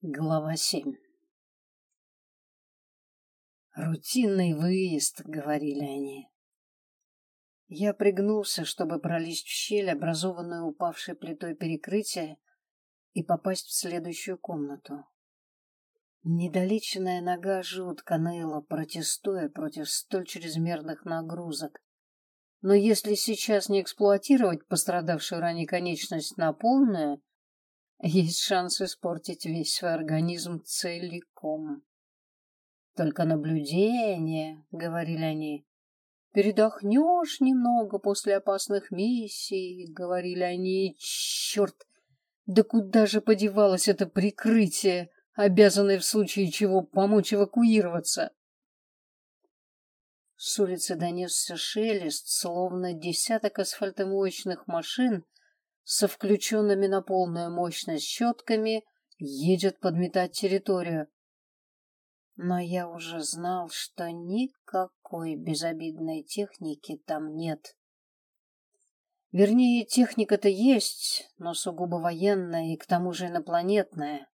Глава семь «Рутинный выезд», — говорили они. Я пригнулся, чтобы пролезть в щель, образованную упавшей плитой перекрытия, и попасть в следующую комнату. Недолеченная нога жутко ныла, протестуя против столь чрезмерных нагрузок. Но если сейчас не эксплуатировать пострадавшую ранее конечность на полную, есть шанс испортить весь свой организм целиком. Только наблюдение, — говорили они. Передохнешь немного после опасных миссий, — говорили они. Черт, да куда же подевалось это прикрытие, обязанное в случае чего помочь эвакуироваться? С улицы донесся шелест, словно десяток асфальтомоечных машин — со включенными на полную мощность щетками едет подметать территорию. Но я уже знал, что никакой безобидной техники там нет. Вернее, техника-то есть, но сугубо военная и к тому же инопланетная.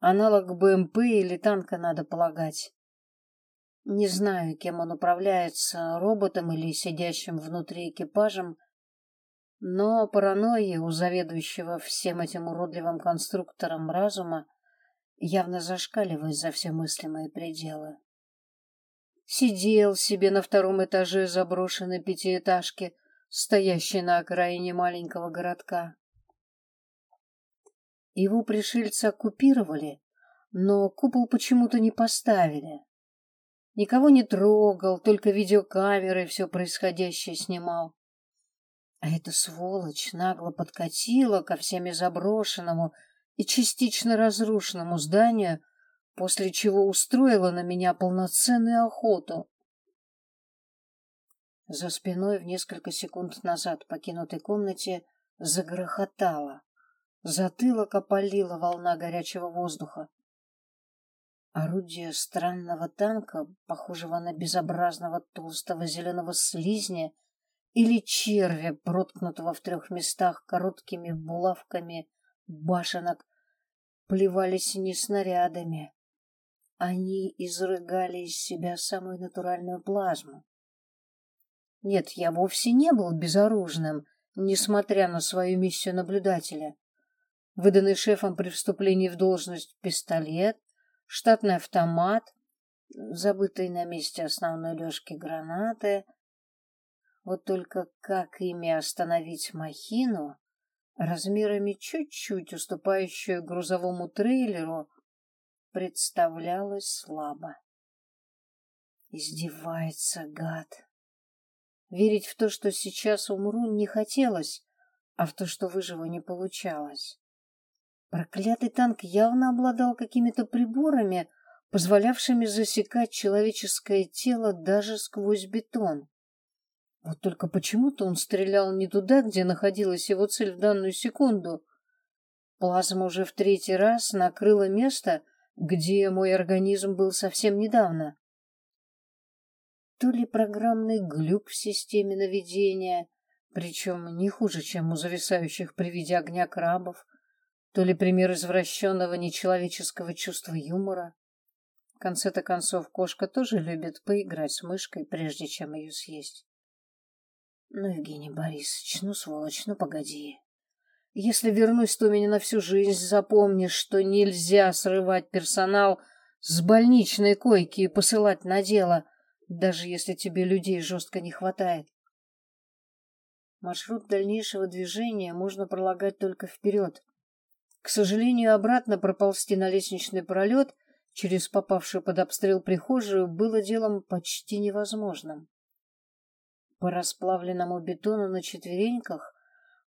Аналог БМП или танка, надо полагать. Не знаю, кем он управляется, роботом или сидящим внутри экипажем, но паранойя у заведующего всем этим уродливым конструктором разума явно зашкаливает за все мыслимые пределы. Сидел себе на втором этаже заброшенной пятиэтажки, стоящей на окраине маленького городка. Его пришельцы оккупировали, но купол почему-то не поставили. Никого не трогал, только видеокамерой все происходящее снимал. А эта сволочь нагло подкатила ко всеми заброшенному и частично разрушенному зданию, после чего устроила на меня полноценную охоту. За спиной в несколько секунд назад покинутой комнате загрохотало. Затылок опалила волна горячего воздуха. Орудие странного танка, похожего на безобразного толстого зеленого слизня, или червя, проткнутого в трех местах короткими булавками башенок, плевались не снарядами. Они изрыгали из себя самую натуральную плазму. Нет, я вовсе не был безоружным, несмотря на свою миссию наблюдателя. Выданный шефом при вступлении в должность пистолет, штатный автомат, забытые на месте основной лёжки гранаты — вот только как ими остановить махину, размерами чуть-чуть уступающую грузовому трейлеру, представлялось слабо. Издевается гад. Верить в то, что сейчас умру, не хотелось, а в то, что выживу, не получалось. Проклятый танк явно обладал какими-то приборами, позволявшими засекать человеческое тело даже сквозь бетон. Вот только почему-то он стрелял не туда, где находилась его цель в данную секунду. Плазма уже в третий раз накрыла место, где мой организм был совсем недавно. То ли программный глюк в системе наведения, причем не хуже, чем у зависающих при виде огня крабов, то ли пример извращенного нечеловеческого чувства юмора. В конце-то концов, кошка тоже любит поиграть с мышкой, прежде чем ее съесть. Ну, Евгений Борисович, ну, сволочь, ну, погоди. Если вернусь, то меня на всю жизнь запомнишь, что нельзя срывать персонал с больничной койки и посылать на дело, даже если тебе людей жестко не хватает. Маршрут дальнейшего движения можно пролагать только вперед. К сожалению, обратно проползти на лестничный пролет через попавшую под обстрел прихожую было делом почти невозможным. По расплавленному бетону на четвереньках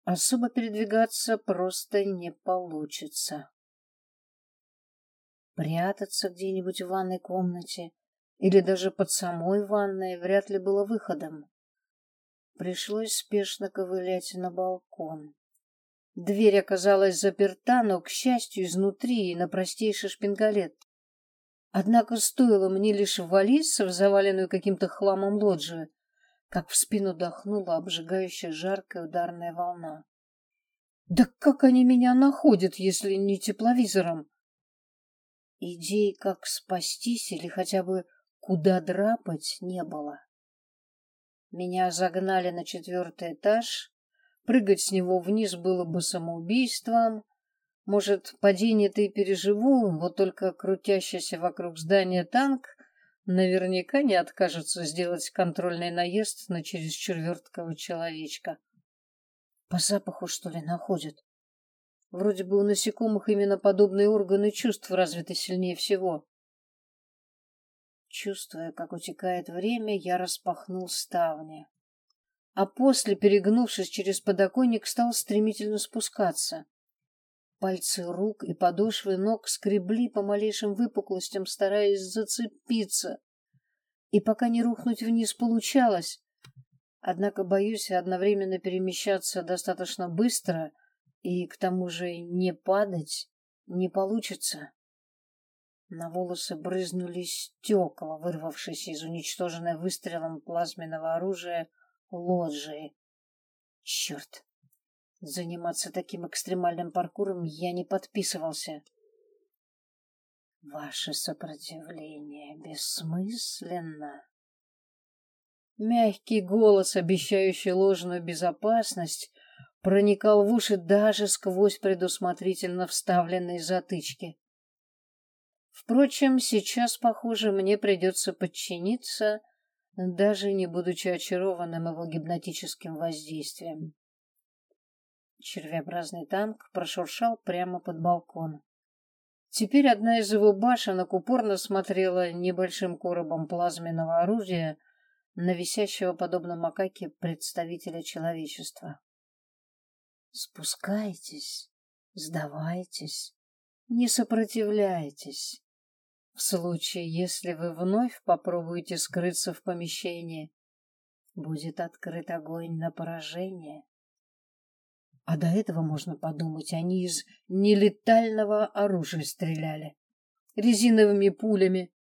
особо передвигаться просто не получится. Прятаться где-нибудь в ванной комнате или даже под самой ванной вряд ли было выходом. Пришлось спешно ковылять на балкон. Дверь оказалась заперта, но, к счастью, изнутри и на простейший шпингалет. Однако стоило мне лишь ввалиться в заваленную каким-то хламом лоджию, как в спину дохнула обжигающая жаркая ударная волна. Да как они меня находят, если не тепловизором? идей, как спастись или хотя бы куда драпать, не было. Меня загнали на четвертый этаж. Прыгать с него вниз было бы самоубийством. Может, падение-то и переживу, вот только крутящийся вокруг здания танк наверняка не откажется сделать контрольный наезд на чересчур верткого человечка. По запаху, что ли, находят? Вроде бы у насекомых именно подобные органы чувств развиты сильнее всего. Чувствуя, как утекает время, я распахнул ставни. А после, перегнувшись через подоконник, стал стремительно спускаться. Пальцы рук и подошвы ног скребли по малейшим выпуклостям, стараясь зацепиться. И пока не рухнуть вниз получалось. Однако, боюсь, одновременно перемещаться достаточно быстро и, к тому же, не падать не получится. На волосы брызнули стекла, вырвавшиеся из уничтоженной выстрелом плазменного оружия лоджии. Черт! Заниматься таким экстремальным паркуром я не подписывался. Ваше сопротивление бессмысленно. Мягкий голос, обещающий ложную безопасность, проникал в уши даже сквозь предусмотрительно вставленные затычки. Впрочем, сейчас, похоже, мне придется подчиниться, даже не будучи очарованным его гипнотическим воздействием. Червеобразный танк прошуршал прямо под балкон. Теперь одна из его башенок упорно смотрела небольшим коробом плазменного оружия на висящего подобно макаке представителя человечества. Спускайтесь, сдавайтесь, не сопротивляйтесь. В случае, если вы вновь попробуете скрыться в помещении, будет открыт огонь на поражение. А до этого, можно подумать, они из нелетального оружия стреляли. Резиновыми пулями.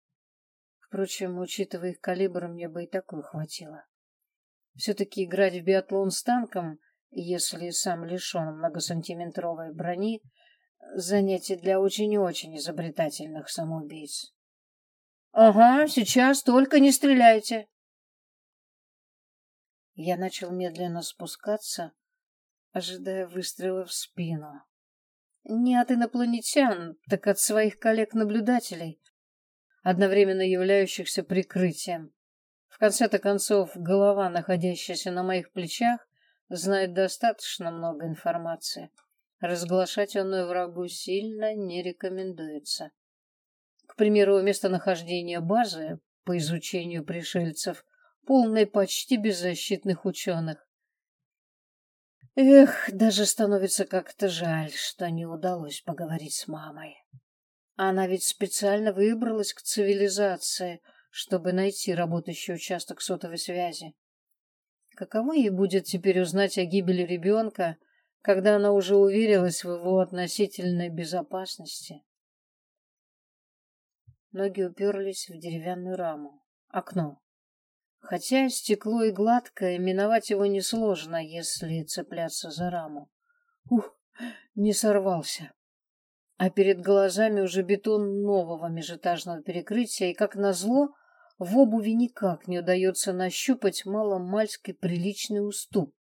Впрочем, учитывая их калибр, мне бы и такой хватило. Все-таки играть в биатлон с танком, если сам лишен многосантиметровой брони, Занятие для очень-очень изобретательных самоубийц. Ага, сейчас только не стреляйте. Я начал медленно спускаться, ожидая выстрела в спину. Не от инопланетян, так от своих коллег-наблюдателей, одновременно являющихся прикрытием. В конце-то концов, голова, находящаяся на моих плечах, знает достаточно много информации. Разглашать оно врагу сильно не рекомендуется. К примеру, местонахождение базы по изучению пришельцев полной почти беззащитных ученых. Эх, даже становится как-то жаль, что не удалось поговорить с мамой. Она ведь специально выбралась к цивилизации, чтобы найти работающий участок сотовой связи. Каково ей будет теперь узнать о гибели ребенка, когда она уже уверилась в его относительной безопасности. Ноги уперлись в деревянную раму. Окно. Хотя стекло и гладкое, миновать его несложно, если цепляться за раму. Ух, не сорвался. А перед глазами уже бетон нового межэтажного перекрытия, и, как назло, в обуви никак не удается нащупать маломальский приличный уступ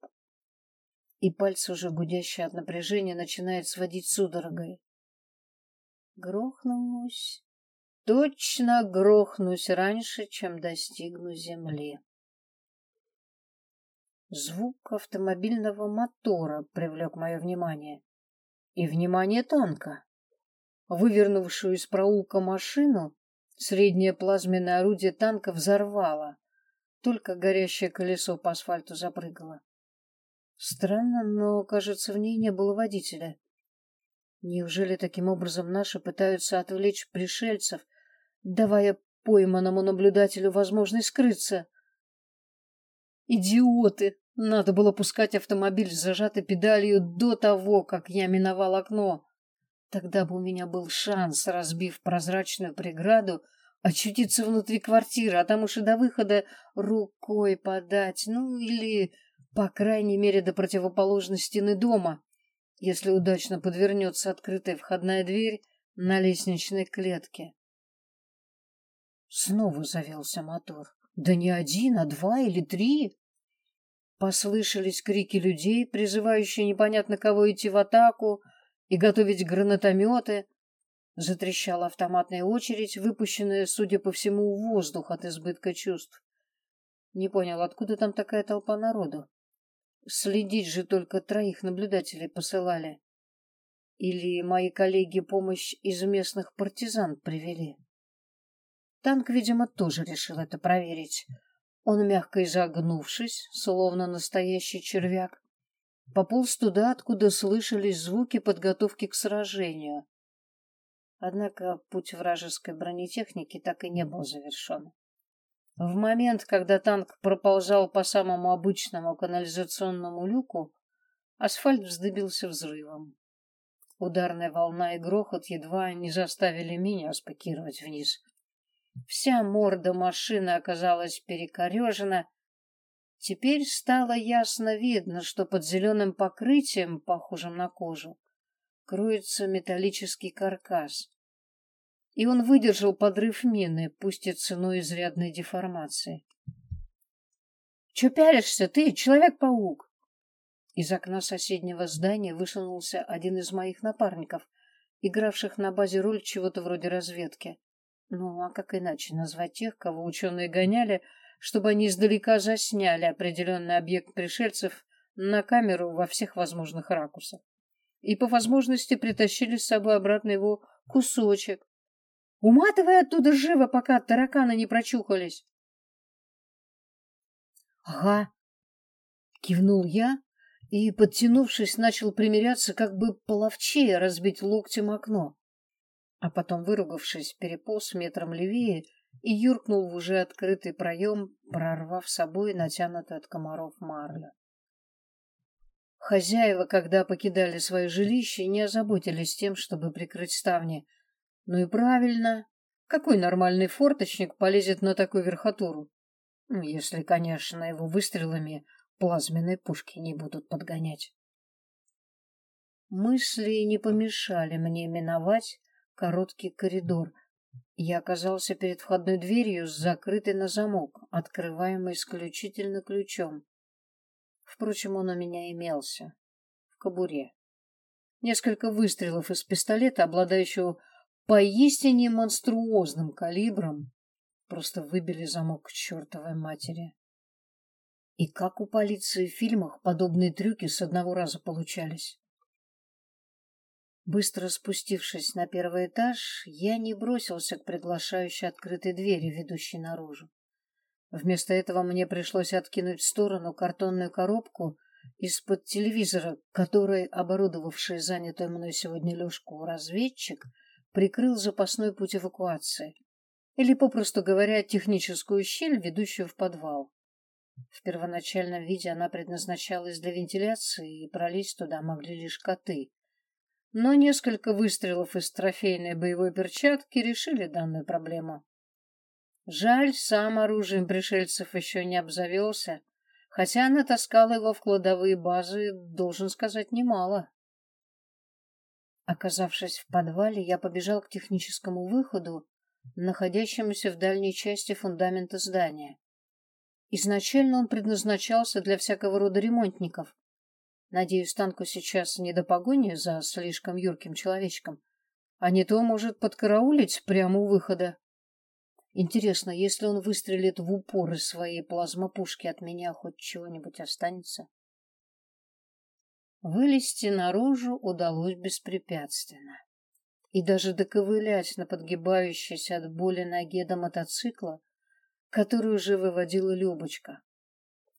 и пальцы, уже гудящие от напряжения, начинают сводить судорогой. Грохнусь. Точно грохнусь раньше, чем достигну земли. Звук автомобильного мотора привлек мое внимание. И внимание танка. Вывернувшую из проулка машину, среднее плазменное орудие танка взорвало. Только горящее колесо по асфальту запрыгало. Странно, но, кажется, в ней не было водителя. Неужели таким образом наши пытаются отвлечь пришельцев, давая пойманному наблюдателю возможность скрыться? Идиоты! Надо было пускать автомобиль с зажатой педалью до того, как я миновал окно. Тогда бы у меня был шанс, разбив прозрачную преграду, очутиться внутри квартиры, а там уж и до выхода рукой подать, ну или по крайней мере, до противоположной стены дома, если удачно подвернется открытая входная дверь на лестничной клетке. Снова завелся мотор. Да не один, а два или три. Послышались крики людей, призывающие непонятно кого идти в атаку и готовить гранатометы. Затрещала автоматная очередь, выпущенная, судя по всему, в воздух от избытка чувств. Не понял, откуда там такая толпа народу? Следить же только троих наблюдателей посылали. Или мои коллеги помощь из местных партизан привели? Танк, видимо, тоже решил это проверить. Он, мягко изогнувшись, словно настоящий червяк, пополз туда, откуда слышались звуки подготовки к сражению. Однако путь вражеской бронетехники так и не был завершен. В момент, когда танк проползал по самому обычному канализационному люку, асфальт вздыбился взрывом. Ударная волна и грохот едва не заставили меня спикировать вниз. Вся морда машины оказалась перекорежена. Теперь стало ясно видно, что под зеленым покрытием, похожим на кожу, кроется металлический каркас. И он выдержал подрыв мины, пусть и ценой изрядной деформации. — Че пялишься ты, Человек-паук? Из окна соседнего здания высунулся один из моих напарников, игравших на базе роль чего-то вроде разведки. Ну, а как иначе назвать тех, кого ученые гоняли, чтобы они издалека засняли определенный объект пришельцев на камеру во всех возможных ракурсах? И по возможности притащили с собой обратно его кусочек. Уматывай оттуда живо, пока тараканы не прочухались. — Ага, — кивнул я и, подтянувшись, начал примиряться, как бы половчее разбить локтем окно а потом, выругавшись, переполз метром левее и юркнул в уже открытый проем, прорвав собой натянутую от комаров марлю. Хозяева, когда покидали свое жилище, не озаботились тем, чтобы прикрыть ставни. Ну и правильно. Какой нормальный форточник полезет на такую верхотуру? Ну, если, конечно, его выстрелами плазменной пушки не будут подгонять. Мысли не помешали мне миновать короткий коридор. Я оказался перед входной дверью, закрытой на замок, открываемой исключительно ключом. Впрочем, он у меня имелся. В кобуре. Несколько выстрелов из пистолета, обладающего поистине монструозным калибром, просто выбили замок к чертовой матери. И как у полиции в фильмах подобные трюки с одного раза получались? Быстро спустившись на первый этаж, я не бросился к приглашающей открытой двери, ведущей наружу. Вместо этого мне пришлось откинуть в сторону картонную коробку из-под телевизора, который, оборудовавший занятую мной сегодня лёжку разведчик, прикрыл запасной путь эвакуации, или, попросту говоря, техническую щель, ведущую в подвал. В первоначальном виде она предназначалась для вентиляции, и пролезть туда могли лишь коты но несколько выстрелов из трофейной боевой перчатки решили данную проблему. Жаль, сам оружием пришельцев еще не обзавелся, хотя натаскал его в кладовые базы, должен сказать, немало. Оказавшись в подвале, я побежал к техническому выходу, находящемуся в дальней части фундамента здания. Изначально он предназначался для всякого рода ремонтников, Надеюсь, танку сейчас не до погони за слишком юрким человечком, а не то может подкараулить прямо у выхода. Интересно, если он выстрелит в упор из своей плазмопушки, от меня хоть чего-нибудь останется? Вылезти наружу удалось беспрепятственно. И даже доковылять на подгибающейся от боли ноге до мотоцикла, который уже выводила Любочка.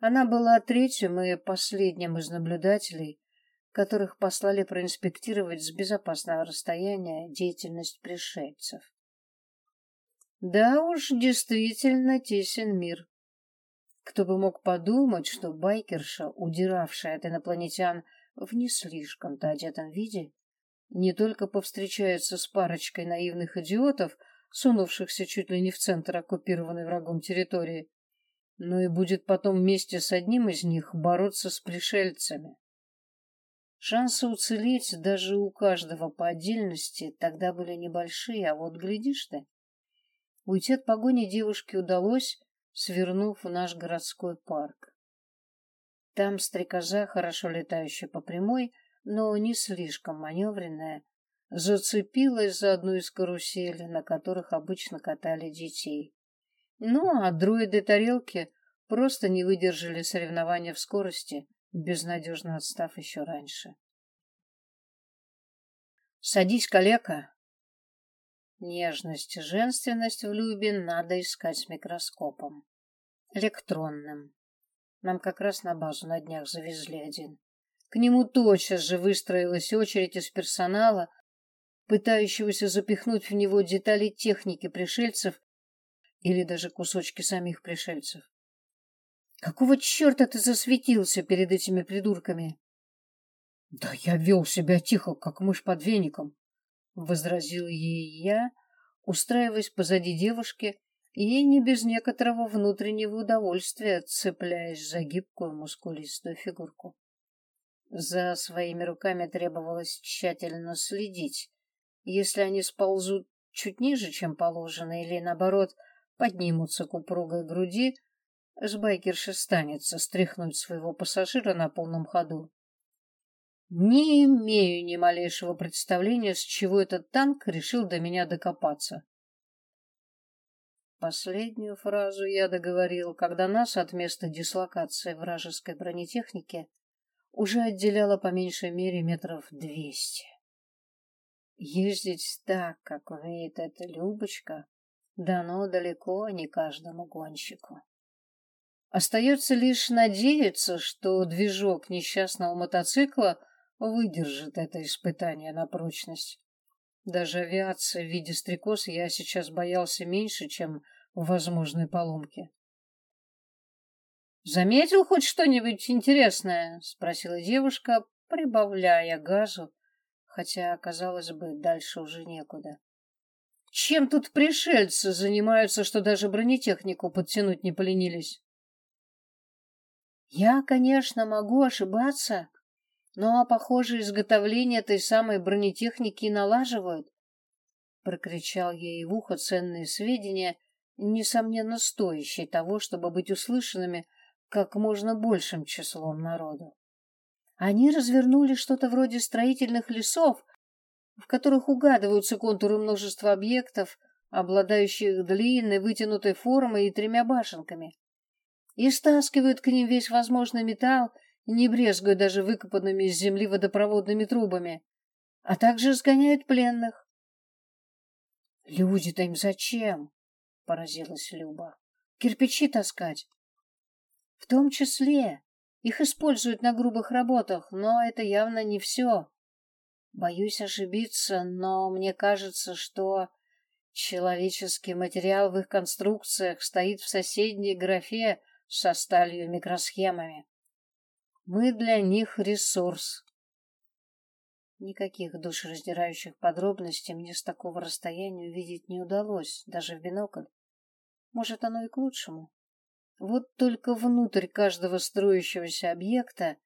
Она была третьим и последним из наблюдателей, которых послали проинспектировать с безопасного расстояния деятельность пришельцев. Да уж, действительно тесен мир. Кто бы мог подумать, что байкерша, удиравшая от инопланетян в не слишком-то одетом виде, не только повстречается с парочкой наивных идиотов, сунувшихся чуть ли не в центр оккупированной врагом территории, но и будет потом вместе с одним из них бороться с пришельцами. Шансы уцелеть даже у каждого по отдельности тогда были небольшие, а вот глядишь ты. Уйти от погони девушке удалось, свернув в наш городской парк. Там стрекоза, хорошо летающая по прямой, но не слишком маневренная, зацепилась за одну из каруселей, на которых обычно катали детей. Ну, а дроиды-тарелки просто не выдержали соревнования в скорости, безнадежно отстав еще раньше. «Садись, калека!» Нежность и женственность в Любе надо искать с микроскопом. Электронным. Нам как раз на базу на днях завезли один. К нему тотчас же выстроилась очередь из персонала, пытающегося запихнуть в него детали техники пришельцев или даже кусочки самих пришельцев. Какого черта ты засветился перед этими придурками? Да я вел себя тихо, как мышь под веником, возразил ей я, устраиваясь позади девушки и не без некоторого внутреннего удовольствия цепляясь за гибкую мускулистую фигурку. За своими руками требовалось тщательно следить. Если они сползут чуть ниже, чем положено, или, наоборот, поднимутся к упругой груди, с байкерши станется стряхнуть своего пассажира на полном ходу. Не имею ни малейшего представления, с чего этот танк решил до меня докопаться. Последнюю фразу я договорил, когда нас от места дислокации вражеской бронетехники уже отделяло по меньшей мере метров двести. Ездить так, как умеет эта Любочка, дано далеко не каждому гонщику. Остается лишь надеяться, что движок несчастного мотоцикла выдержит это испытание на прочность. Даже авиация в виде стрекоз я сейчас боялся меньше, чем возможной поломки. «Заметил хоть что-нибудь интересное?» — спросила девушка, прибавляя газу, хотя, казалось бы, дальше уже некуда. «Чем тут пришельцы занимаются, что даже бронетехнику подтянуть не поленились?» «Я, конечно, могу ошибаться», но, похоже, изготовление этой самой бронетехники налаживают. Прокричал ей в ухо ценные сведения, несомненно стоящие того, чтобы быть услышанными как можно большим числом народу. Они развернули что-то вроде строительных лесов, в которых угадываются контуры множества объектов, обладающих длинной вытянутой формой и тремя башенками, и стаскивают к ним весь возможный металл не брезгуя даже выкопанными из земли водопроводными трубами, а также сгоняют пленных. «Люди-то им зачем?» — поразилась Люба. «Кирпичи таскать?» «В том числе. Их используют на грубых работах, но это явно не все. Боюсь ошибиться, но мне кажется, что человеческий материал в их конструкциях стоит в соседней графе со сталью микросхемами. Мы для них ресурс. Никаких душераздирающих подробностей мне с такого расстояния увидеть не удалось, даже в бинокль. Может, оно и к лучшему. Вот только внутрь каждого строящегося объекта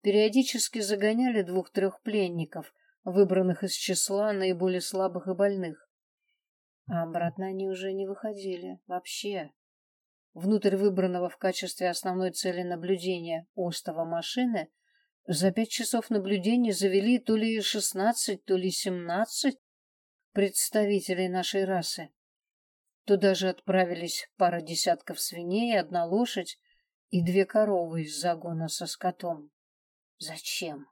периодически загоняли двух-трех пленников, выбранных из числа наиболее слабых и больных. А обратно они уже не выходили вообще внутрь выбранного в качестве основной цели наблюдения остова машины, за пять часов наблюдения завели то ли шестнадцать, то ли семнадцать представителей нашей расы. Туда же отправились пара десятков свиней, одна лошадь и две коровы из загона со скотом. Зачем?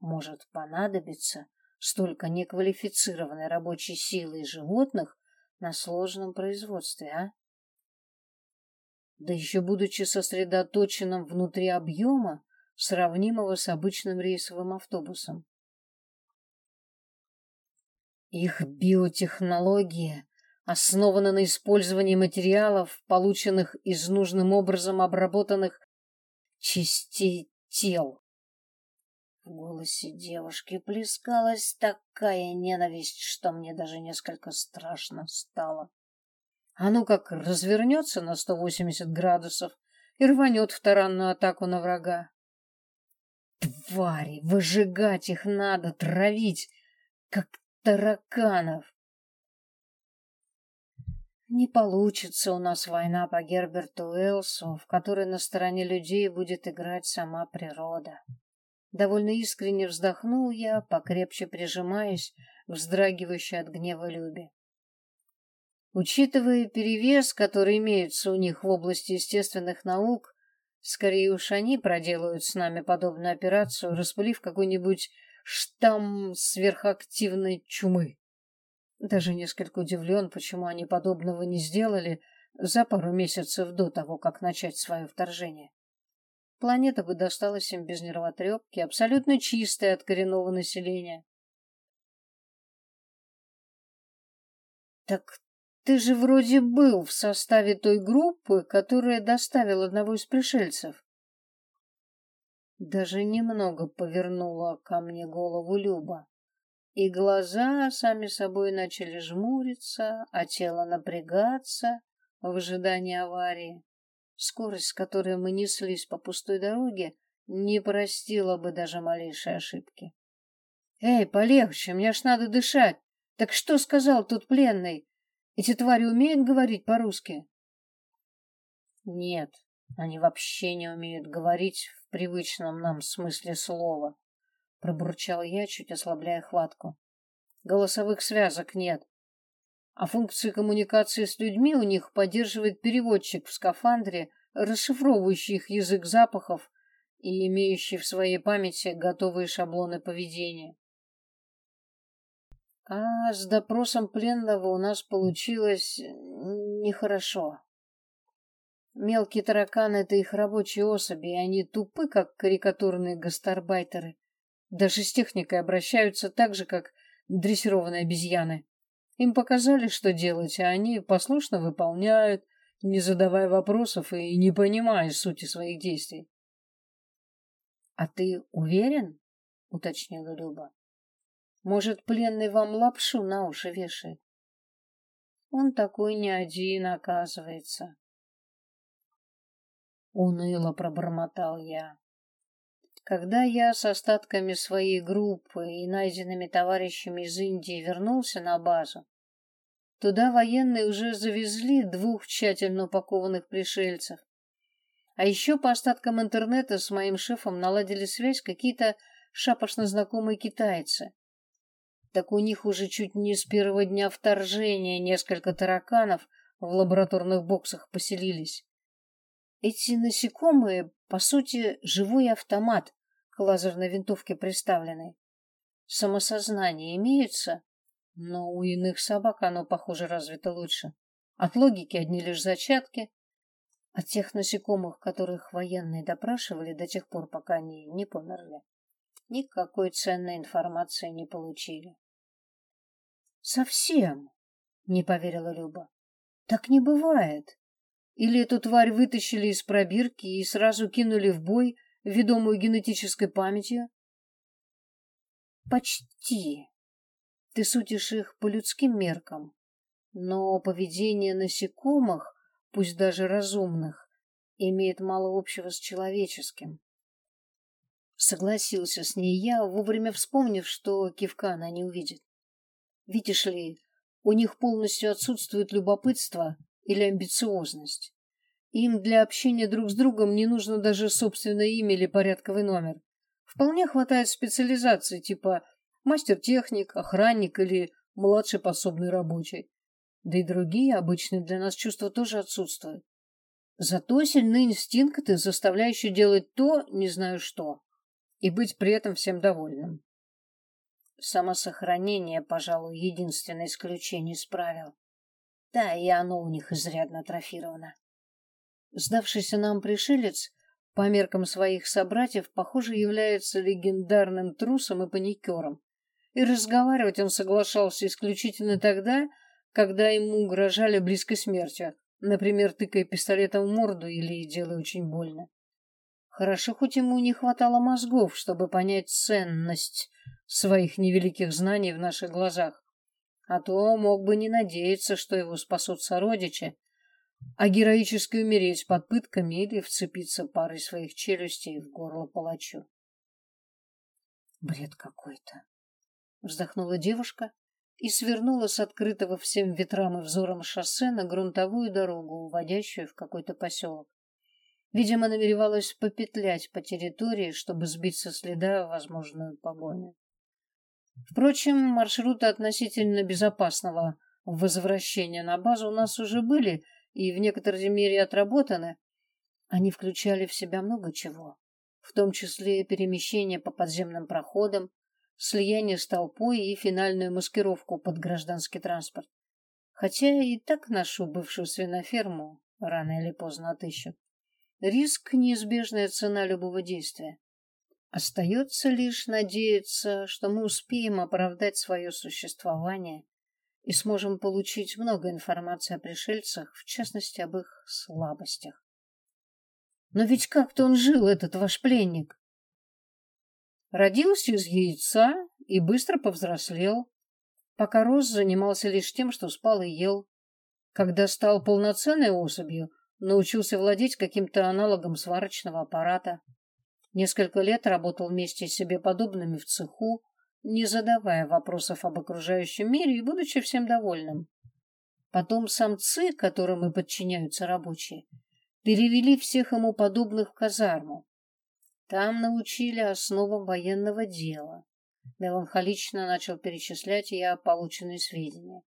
Может понадобиться столько неквалифицированной рабочей силы и животных на сложном производстве, а? да еще будучи сосредоточенным внутри объема, сравнимого с обычным рейсовым автобусом. Их биотехнология основана на использовании материалов, полученных из нужным образом обработанных частей тел. В голосе девушки плескалась такая ненависть, что мне даже несколько страшно стало. А ну как развернется на 180 градусов и рванет в таранную атаку на врага. Твари, выжигать их надо, травить, как тараканов. Не получится у нас война по Герберту Уэллсу, в которой на стороне людей будет играть сама природа. Довольно искренне вздохнул я, покрепче прижимаясь к вздрагивающей от гнева Любе. Учитывая перевес, который имеется у них в области естественных наук, скорее уж они проделают с нами подобную операцию, распылив какой-нибудь штамм сверхактивной чумы. Даже несколько удивлен, почему они подобного не сделали за пару месяцев до того, как начать свое вторжение. Планета бы досталась им без нервотрепки, абсолютно чистая от коренного населения. Так ты же вроде был в составе той группы, которая доставила одного из пришельцев. Даже немного повернула ко мне голову Люба и глаза сами собой начали жмуриться, а тело напрягаться в ожидании аварии. Скорость, с которой мы неслись по пустой дороге, не простила бы даже малейшей ошибки. «Эй, полегче, мне аж надо дышать! Так что сказал тот пленный? Эти твари умеют говорить по-русски?» «Нет, они вообще не умеют говорить в привычном нам смысле слова. Пробурчал я, чуть ослабляя хватку. Голосовых связок нет. А функции коммуникации с людьми у них поддерживает переводчик в скафандре, расшифровывающий их язык запахов и имеющий в своей памяти готовые шаблоны поведения. А с допросом пленного у нас получилось нехорошо. Мелкие тараканы — это их рабочие особи, и они тупы, как карикатурные гастарбайтеры. Даже с техникой обращаются так же, как дрессированные обезьяны. Им показали, что делать, а они послушно выполняют, не задавая вопросов и не понимая сути своих действий. — А ты уверен? — уточнила Люба. — Может, пленный вам лапшу на уши вешает? Он такой не один, оказывается. Уныло пробормотал я. Когда я с остатками своей группы и найденными товарищами из Индии вернулся на базу, туда военные уже завезли двух тщательно упакованных пришельцев. А еще по остаткам интернета с моим шефом наладили связь какие-то шапошно знакомые китайцы. Так у них уже чуть не с первого дня вторжения несколько тараканов в лабораторных боксах поселились. Эти насекомые, по сути, живой автомат, к лазерной винтовке приставленной. Самосознание имеется, но у иных собак оно, похоже, развито лучше. От логики одни лишь зачатки. От тех насекомых, которых военные допрашивали до тех пор, пока они не померли, никакой ценной информации не получили. «Совсем?» — не поверила Люба. «Так не бывает. Или эту тварь вытащили из пробирки и сразу кинули в бой, ведомую генетической памятью? Почти. Ты судишь их по людским меркам, но поведение насекомых, пусть даже разумных, имеет мало общего с человеческим. Согласился с ней я, вовремя вспомнив, что кивка она не увидит. Видишь ли, у них полностью отсутствует любопытство или амбициозность. Им для общения друг с другом не нужно даже собственное имя или порядковый номер. Вполне хватает специализации типа мастер-техник, охранник или младший пособный рабочий. Да и другие обычные для нас чувства тоже отсутствуют. Зато сильны инстинкты, заставляющие делать то, не знаю что, и быть при этом всем довольным. Самосохранение, пожалуй, единственное исключение из правил. Да, и оно у них изрядно атрофировано. Сдавшийся нам пришелец, по меркам своих собратьев, похоже, является легендарным трусом и паникером. И разговаривать он соглашался исключительно тогда, когда ему угрожали близкой смертью, например, тыкая пистолетом в морду или делая очень больно. Хорошо, хоть ему не хватало мозгов, чтобы понять ценность своих невеликих знаний в наших глазах. А то мог бы не надеяться, что его спасут сородичи, а героически умереть под пытками или вцепиться парой своих челюстей в горло палачу. Бред какой-то. Вздохнула девушка и свернула с открытого всем ветрам и взором шоссе на грунтовую дорогу, уводящую в какой-то поселок. Видимо, намеревалась попетлять по территории, чтобы сбить со следа возможную погоню. Впрочем, маршруты относительно безопасного возвращения на базу у нас уже были и в некоторой мере отработаны. Они включали в себя много чего, в том числе перемещение по подземным проходам, слияние с толпой и финальную маскировку под гражданский транспорт. Хотя и так нашу бывшую свиноферму рано или поздно отыщут. Риск – неизбежная цена любого действия. Остается лишь надеяться, что мы успеем оправдать свое существование и сможем получить много информации о пришельцах, в частности, об их слабостях. Но ведь как-то он жил, этот ваш пленник. Родился из яйца и быстро повзрослел. Пока рос, занимался лишь тем, что спал и ел. Когда стал полноценной особью, научился владеть каким-то аналогом сварочного аппарата. Несколько лет работал вместе с себе подобными в цеху, не задавая вопросов об окружающем мире и будучи всем довольным. Потом самцы, которым и подчиняются рабочие, перевели всех ему подобных в казарму. Там научили основам военного дела. Меланхолично начал перечислять я полученные сведения.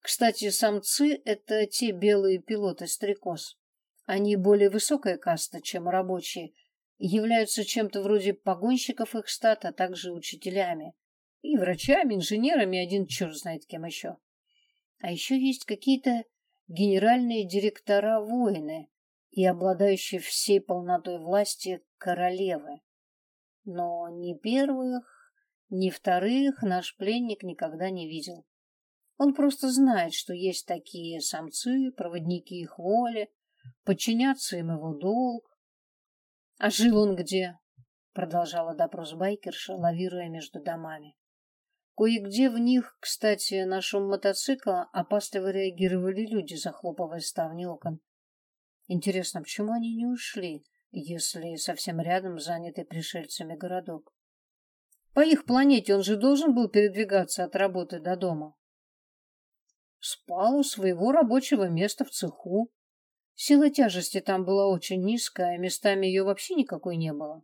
Кстати, самцы — это те белые пилоты-стрекоз. Они более высокая каста, чем рабочие, являются чем-то вроде погонщиков их стат, а также учителями. И врачами, инженерами, один черт знает кем еще. А еще есть какие-то генеральные директора-воины и обладающие всей полнотой власти королевы. Но ни первых, ни вторых наш пленник никогда не видел. Он просто знает, что есть такие самцы, проводники их воли, подчиняться им его долг. А жил он где? Продолжала допрос байкерша, лавируя между домами. Кое-где в них, кстати, на шум мотоцикла опасливо реагировали люди, захлопывая ставни окон. Интересно, почему они не ушли, если совсем рядом занятый пришельцами городок? По их планете он же должен был передвигаться от работы до дома. Спал у своего рабочего места в цеху, Сила тяжести там была очень низкая, а местами ее вообще никакой не было.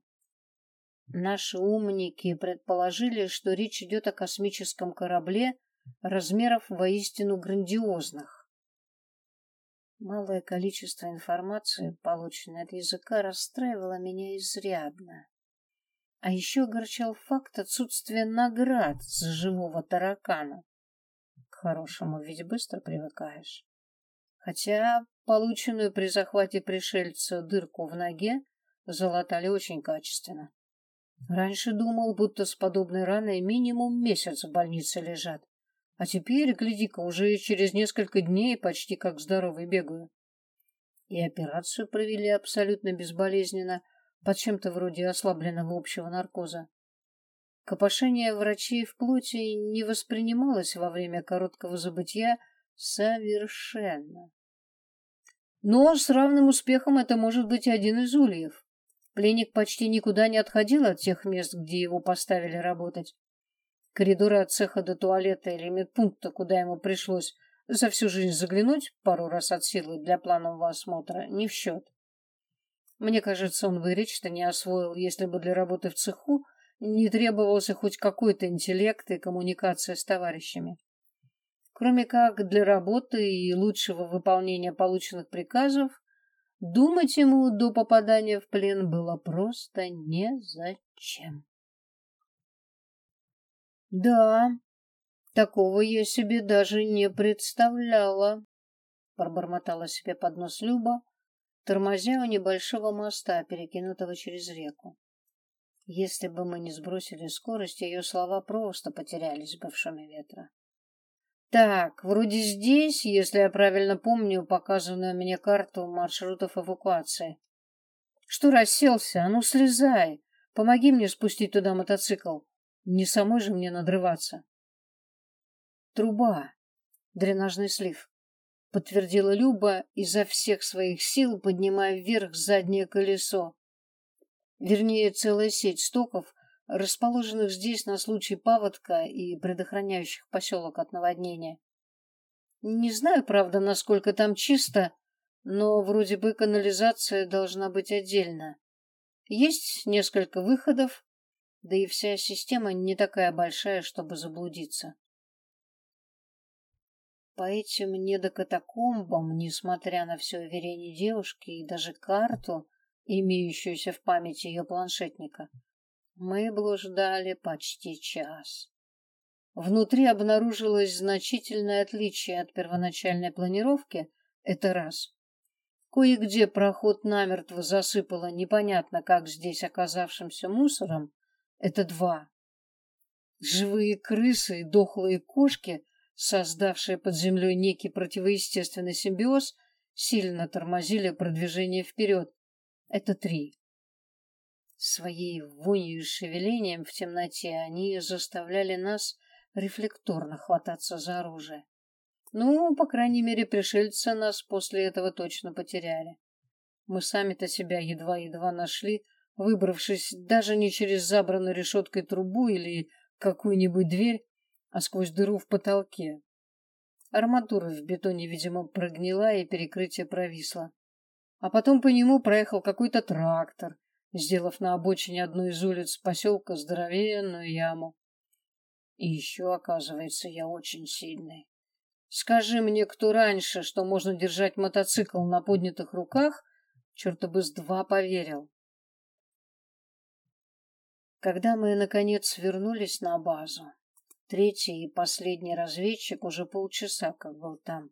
Наши умники предположили, что речь идет о космическом корабле размеров воистину грандиозных. Малое количество информации, полученной от языка, расстраивало меня изрядно. А еще огорчал факт отсутствия наград за живого таракана. К хорошему ведь быстро привыкаешь. Хотя полученную при захвате пришельца дырку в ноге залатали очень качественно. Раньше думал, будто с подобной раной минимум месяц в больнице лежат. А теперь, гляди-ка, уже через несколько дней почти как здоровый бегаю. И операцию провели абсолютно безболезненно, под чем-то вроде ослабленного общего наркоза. Копошение врачей в плоти не воспринималось во время короткого забытия Совершенно. Но с равным успехом это может быть один из ульев. Пленник почти никуда не отходил от тех мест, где его поставили работать. Коридоры от цеха до туалета или медпункта, куда ему пришлось за всю жизнь заглянуть пару раз от силы для планового осмотра, не в счет. Мне кажется, он бы речь-то не освоил, если бы для работы в цеху не требовался хоть какой-то интеллект и коммуникация с товарищами. Кроме как для работы и лучшего выполнения полученных приказов, думать ему до попадания в плен было просто незачем. Да, такого я себе даже не представляла, пробормотала себе под нос Люба, тормозя у небольшого моста, перекинутого через реку. Если бы мы не сбросили скорость, ее слова просто потерялись бы в шуме ветра. Так, вроде здесь, если я правильно помню показанную мне карту маршрутов эвакуации. Что расселся? А ну слезай. Помоги мне спустить туда мотоцикл. Не самой же мне надрываться. Труба. Дренажный слив. Подтвердила Люба изо всех своих сил, поднимая вверх заднее колесо. Вернее, целая сеть стоков, расположенных здесь на случай паводка и предохраняющих поселок от наводнения. Не знаю, правда, насколько там чисто, но вроде бы канализация должна быть отдельно. Есть несколько выходов, да и вся система не такая большая, чтобы заблудиться. По этим недокатакомбам, несмотря на все уверение девушки и даже карту, имеющуюся в памяти ее планшетника, мы блуждали почти час. Внутри обнаружилось значительное отличие от первоначальной планировки, это раз. Кое-где проход намертво засыпало непонятно как здесь оказавшимся мусором, это два. Живые крысы и дохлые кошки, создавшие под землей некий противоестественный симбиоз, сильно тормозили продвижение вперед, это три. Своей вонью и шевелением в темноте они заставляли нас рефлекторно хвататься за оружие. Ну, по крайней мере, пришельцы нас после этого точно потеряли. Мы сами-то себя едва-едва нашли, выбравшись даже не через забранную решеткой трубу или какую-нибудь дверь, а сквозь дыру в потолке. Арматура в бетоне, видимо, прогнила и перекрытие провисло. А потом по нему проехал какой-то трактор, сделав на обочине одной из улиц поселка здоровенную яму. И еще, оказывается, я очень сильный. Скажи мне, кто раньше, что можно держать мотоцикл на поднятых руках, черта бы с два поверил. Когда мы, наконец, вернулись на базу, третий и последний разведчик уже полчаса как был там,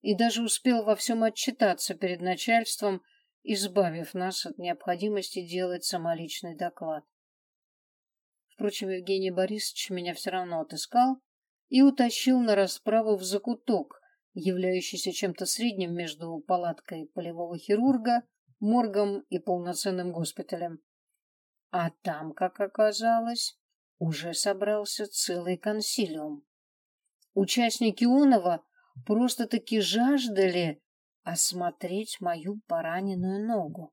и даже успел во всем отчитаться перед начальством, избавив нас от необходимости делать самоличный доклад. Впрочем, Евгений Борисович меня все равно отыскал и утащил на расправу в закуток, являющийся чем-то средним между палаткой полевого хирурга, моргом и полноценным госпиталем. А там, как оказалось, уже собрался целый консилиум. Участники Унова просто-таки жаждали осмотреть мою пораненную ногу.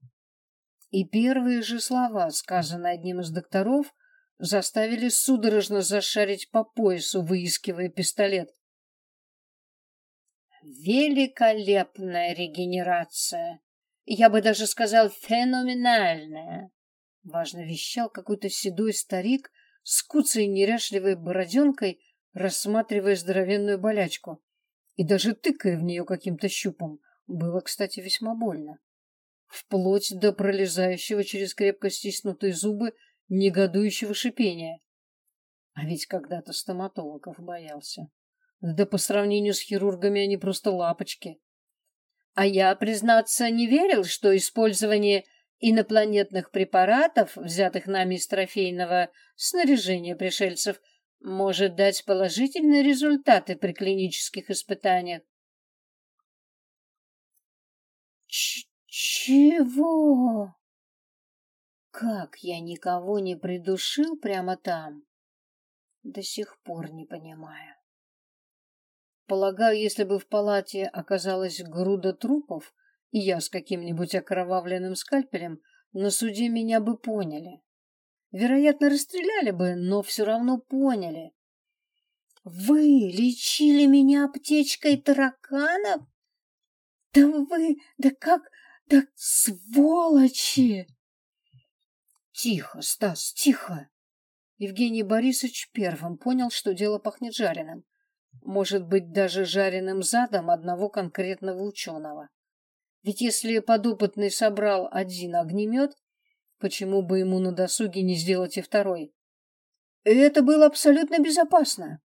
И первые же слова, сказанные одним из докторов, заставили судорожно зашарить по поясу, выискивая пистолет. Великолепная регенерация. Я бы даже сказал, феноменальная. Важно вещал какой-то седой старик с куцей неряшливой бороденкой, рассматривая здоровенную болячку. И даже тыкая в нее каким-то щупом. Было, кстати, весьма больно. Вплоть до пролезающего через крепко стиснутые зубы негодующего шипения. А ведь когда-то стоматологов боялся. Да по сравнению с хирургами они просто лапочки. А я, признаться, не верил, что использование инопланетных препаратов, взятых нами из трофейного снаряжения пришельцев, может дать положительные результаты при клинических испытаниях. Чего? Как я никого не придушил прямо там? До сих пор не понимаю. Полагаю, если бы в палате оказалась груда трупов, и я с каким-нибудь окровавленным скальпелем, на суде меня бы поняли. Вероятно, расстреляли бы, но все равно поняли. Вы лечили меня аптечкой тараканов? Да вы, да как, да сволочи! Тихо, Стас, тихо. Евгений Борисович первым понял, что дело пахнет жареным. Может быть, даже жареным задом одного конкретного ученого. Ведь если подопытный собрал один огнемет, почему бы ему на досуге не сделать и второй? Это было абсолютно безопасно.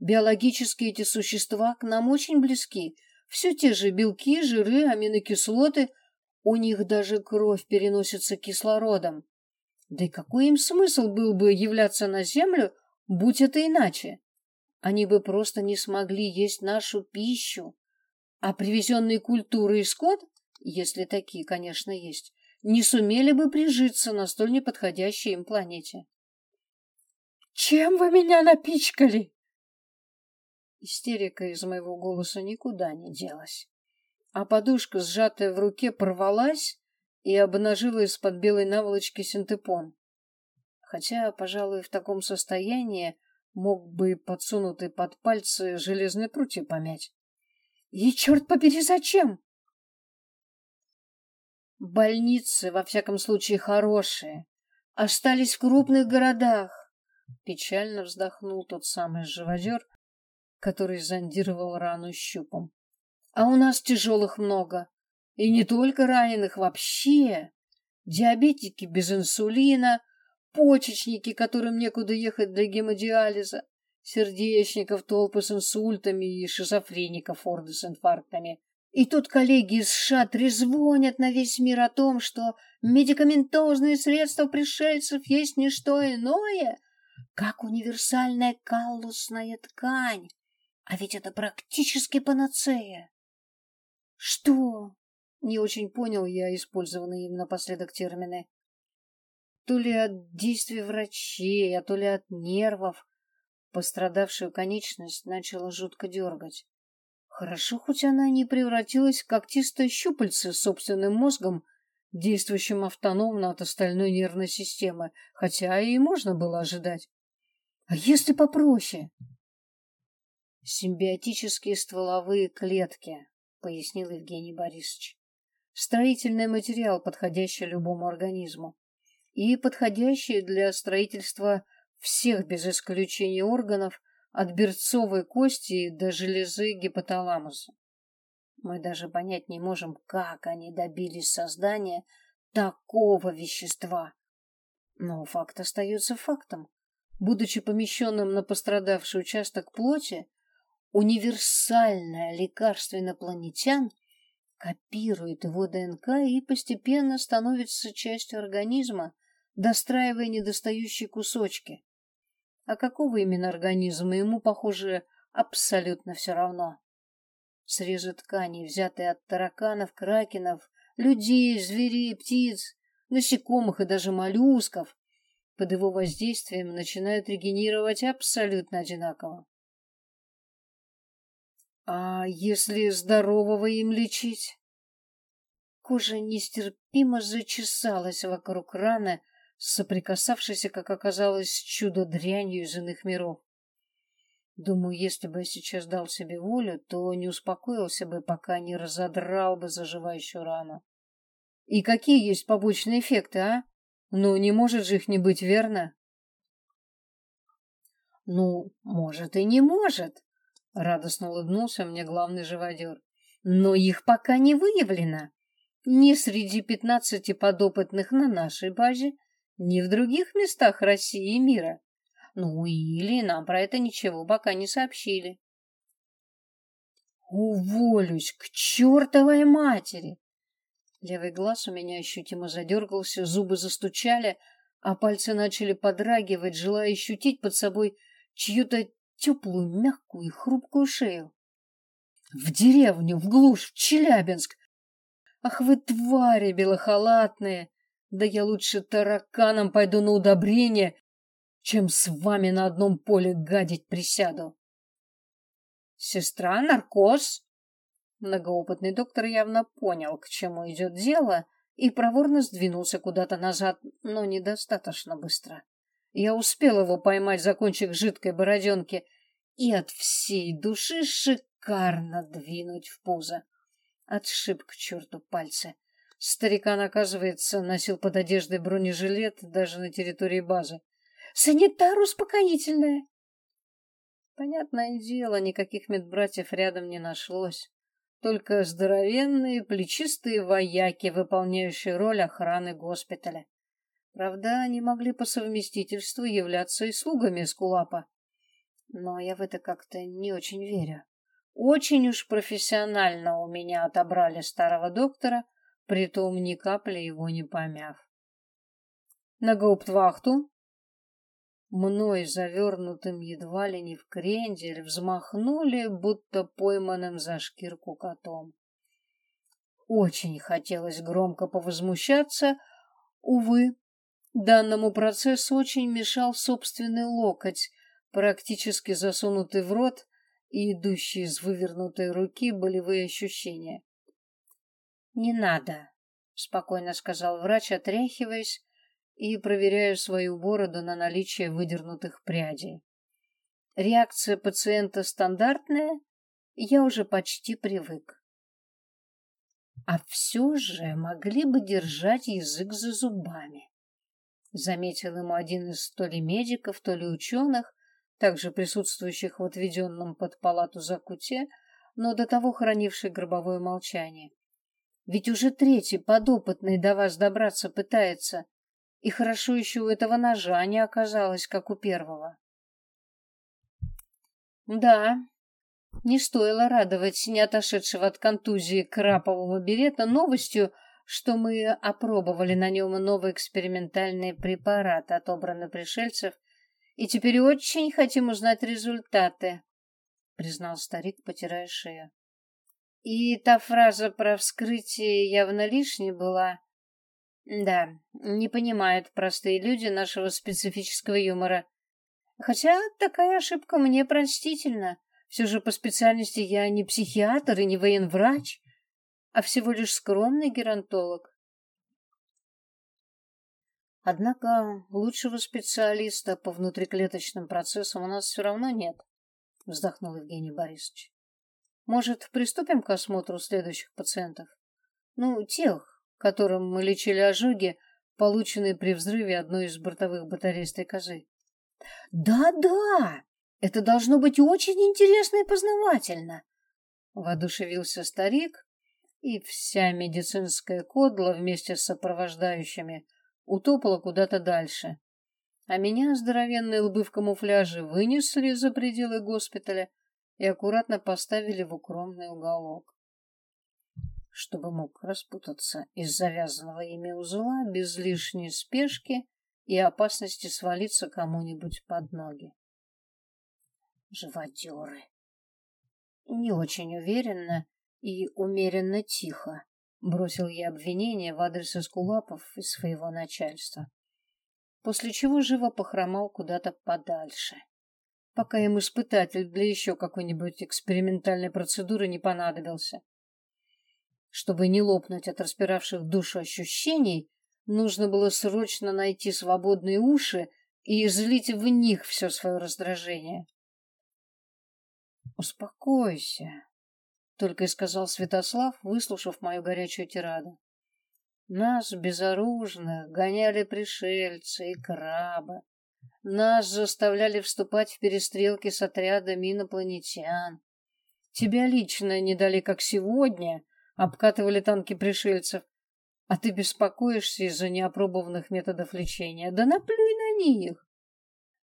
Биологически эти существа к нам очень близки. Все те же белки, жиры, аминокислоты. У них даже кровь переносится кислородом. Да и какой им смысл был бы являться на землю, будь это иначе? Они бы просто не смогли есть нашу пищу. А привезенные культуры и скот, если такие, конечно, есть, не сумели бы прижиться на столь неподходящей им планете. «Чем вы меня напичкали?» Истерика из моего голоса никуда не делась. А подушка, сжатая в руке, порвалась и обнажила из-под белой наволочки синтепон. хотя, пожалуй, в таком состоянии мог бы подсунутый под пальцы железные прутья помять. И черт побери, зачем? Больницы, во всяком случае, хорошие. Остались в крупных городах. Печально вздохнул тот самый живодер, который зондировал рану щупом. А у нас тяжелых много. И не только раненых вообще. Диабетики без инсулина, почечники, которым некуда ехать для гемодиализа, сердечников толпы с инсультами и шизофреников орды с инфарктами. И тут коллеги из США трезвонят на весь мир о том, что медикаментозные средства пришельцев есть не что иное, как универсальная каллусная ткань. А ведь это практически панацея. Что? Не очень понял я использованные им напоследок термины. То ли от действий врачей, а то ли от нервов. Пострадавшую конечность начала жутко дергать. Хорошо, хоть она не превратилась в когтистое щупальце с собственным мозгом, действующим автономно от остальной нервной системы, хотя и можно было ожидать. А если попроще? Симбиотические стволовые клетки, пояснил Евгений Борисович. Строительный материал, подходящий любому организму и подходящий для строительства всех без исключения органов от берцовой кости до железы гипоталамуса. Мы даже понять не можем, как они добились создания такого вещества. Но факт остается фактом. Будучи помещенным на пострадавший участок плоти, универсальное лекарство инопланетян копирует его ДНК и постепенно становится частью организма, достраивая недостающие кусочки. А какого именно организма ему, похоже, абсолютно все равно. Срезы тканей, взятые от тараканов, кракенов, людей, зверей, птиц, насекомых и даже моллюсков, под его воздействием начинают регенерировать абсолютно одинаково. А если здорового им лечить? Кожа нестерпимо зачесалась вокруг раны, соприкасавшейся, как оказалось, чудо-дрянью из иных миров. Думаю, если бы я сейчас дал себе волю, то не успокоился бы, пока не разодрал бы заживающую рану. И какие есть побочные эффекты, а? Ну, не может же их не быть, верно? Ну, может и не может, радостно улыбнулся мне главный живодер. Но их пока не выявлено. Ни среди пятнадцати подопытных на нашей базе, ни в других местах России и мира. Ну или нам про это ничего пока не сообщили. Уволюсь к чертовой матери! Левый глаз у меня ощутимо задергался, зубы застучали, а пальцы начали подрагивать, желая ощутить под собой чью-то теплую, мягкую и хрупкую шею. В деревню, в глушь, в Челябинск. Ах вы твари белохалатные! Да я лучше тараканом пойду на удобрение, чем с вами на одном поле гадить присяду. Сестра, наркоз? Многоопытный доктор явно понял, к чему идет дело, и проворно сдвинулся куда-то назад, но недостаточно быстро. Я успел его поймать за кончик жидкой бороденки и от всей души шикарно двинуть в пузо. Отшиб к черту пальцы. Старикан, оказывается, носил под одеждой бронежилет даже на территории базы. «Санитар успокоительная!» Понятное дело, никаких медбратьев рядом не нашлось. Только здоровенные, плечистые вояки, выполняющие роль охраны госпиталя. Правда, они могли по совместительству являться и слугами Скулапа. Но я в это как-то не очень верю. Очень уж профессионально у меня отобрали старого доктора, притом ни капли его не помяв. На гауптвахту мной завернутым едва ли не в крендель взмахнули, будто пойманным за шкирку котом. Очень хотелось громко повозмущаться, увы, данному процессу очень мешал собственный локоть, практически засунутый в рот и идущие из вывернутой руки болевые ощущения. «Не надо», — спокойно сказал врач, отряхиваясь и проверяю свою бороду на наличие выдернутых прядей. Реакция пациента стандартная, я уже почти привык. А все же могли бы держать язык за зубами. Заметил ему один из то ли медиков, то ли ученых, также присутствующих в отведенном под палату закуте, но до того хранивший гробовое молчание. Ведь уже третий подопытный до вас добраться пытается, и хорошо еще у этого ножа не оказалось, как у первого. Да, не стоило радовать не отошедшего от контузии крапового берета новостью, что мы опробовали на нем новый экспериментальный препарат, отобранный пришельцев, и теперь очень хотим узнать результаты, признал старик, потирая шею. И та фраза про вскрытие явно лишней была. Да, не понимают простые люди нашего специфического юмора. Хотя такая ошибка мне простительна. Все же по специальности я не психиатр и не военврач, а всего лишь скромный геронтолог. Однако лучшего специалиста по внутриклеточным процессам у нас все равно нет, вздохнул Евгений Борисович. Может, приступим к осмотру следующих пациентов? Ну, тех, которым мы лечили ожоги, полученные при взрыве одной из бортовых батарей стрекозы. «Да-да, это должно быть очень интересно и познавательно!» Воодушевился старик, и вся медицинская кодла вместе с сопровождающими утопала куда-то дальше. А меня, здоровенные лбы в камуфляже, вынесли за пределы госпиталя и аккуратно поставили в укромный уголок чтобы мог распутаться из завязанного ими узла без лишней спешки и опасности свалиться кому-нибудь под ноги. Живодеры. Не очень уверенно и умеренно тихо бросил я обвинение в адрес эскулапов и своего начальства, после чего живо похромал куда-то подальше, пока им испытатель для еще какой-нибудь экспериментальной процедуры не понадобился. Чтобы не лопнуть от распиравших душу ощущений, нужно было срочно найти свободные уши и излить в них все свое раздражение. «Успокойся», — только и сказал Святослав, выслушав мою горячую тираду. «Нас, безоружных, гоняли пришельцы и крабы. Нас заставляли вступать в перестрелки с отрядами инопланетян. Тебя лично не дали, как сегодня, обкатывали танки пришельцев, а ты беспокоишься из-за неопробованных методов лечения. Да наплюй на них.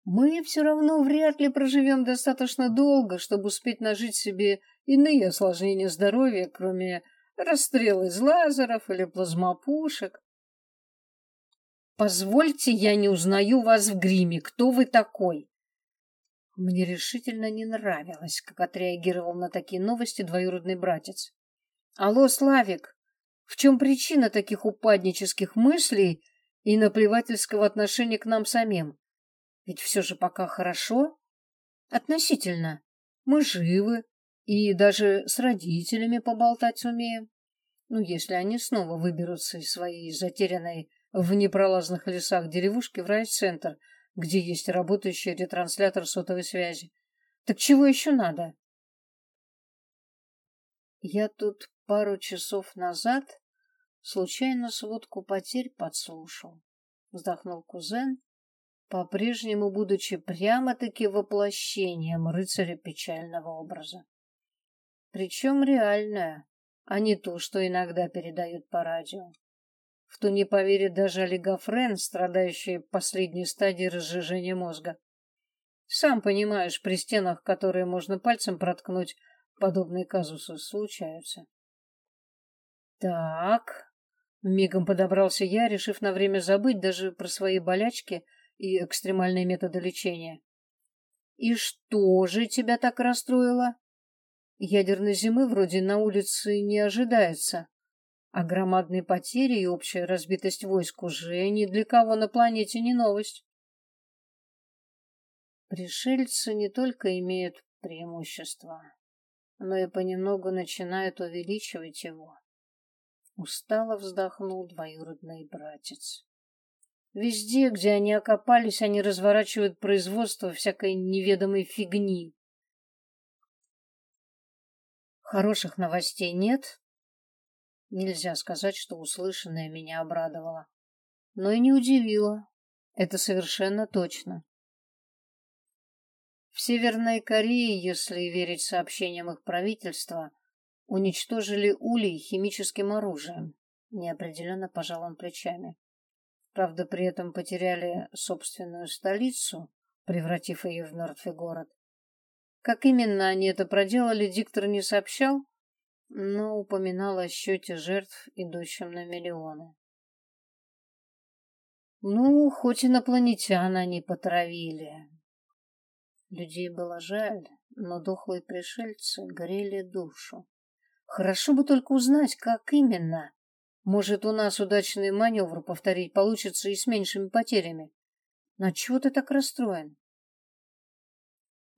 Мы все равно вряд ли проживем достаточно долго, чтобы успеть нажить себе иные осложнения здоровья, кроме расстрела из лазеров или плазмопушек. Позвольте, я не узнаю вас в гриме. Кто вы такой? Мне решительно не нравилось, как отреагировал на такие новости двоюродный братец. Алло, Славик, в чем причина таких упаднических мыслей и наплевательского отношения к нам самим? Ведь все же пока хорошо. Относительно. Мы живы и даже с родителями поболтать умеем. Ну, если они снова выберутся из своей затерянной в непролазных лесах деревушки в райцентр, где есть работающий ретранслятор сотовой связи. Так чего еще надо? Я тут пару часов назад случайно сводку потерь подслушал. Вздохнул кузен, по-прежнему будучи прямо-таки воплощением рыцаря печального образа. Причем реальное, а не то, что иногда передают по радио. В то не поверит даже олигофрен, страдающий последней стадией разжижения мозга. Сам понимаешь, при стенах, которые можно пальцем проткнуть, подобные казусы случаются. Так, мигом подобрался я, решив на время забыть даже про свои болячки и экстремальные методы лечения. И что же тебя так расстроило? Ядерной зимы вроде на улице не ожидается, а громадные потери и общая разбитость войск уже ни для кого на планете не новость. Пришельцы не только имеют преимущество, но и понемногу начинают увеличивать его. Устало вздохнул двоюродный братец. Везде, где они окопались, они разворачивают производство всякой неведомой фигни. Хороших новостей нет. Нельзя сказать, что услышанное меня обрадовало. Но и не удивило. Это совершенно точно. В Северной Корее, если верить сообщениям их правительства, уничтожили улей химическим оружием. Неопределенно пожал он плечами. Правда, при этом потеряли собственную столицу, превратив ее в мертвый город. Как именно они это проделали, диктор не сообщал, но упоминал о счете жертв, идущем на миллионы. Ну, хоть инопланетян они потравили. Людей было жаль, но дохлые пришельцы грели душу. Хорошо бы только узнать, как именно. Может, у нас удачный маневр повторить получится и с меньшими потерями. Но чего ты так расстроен?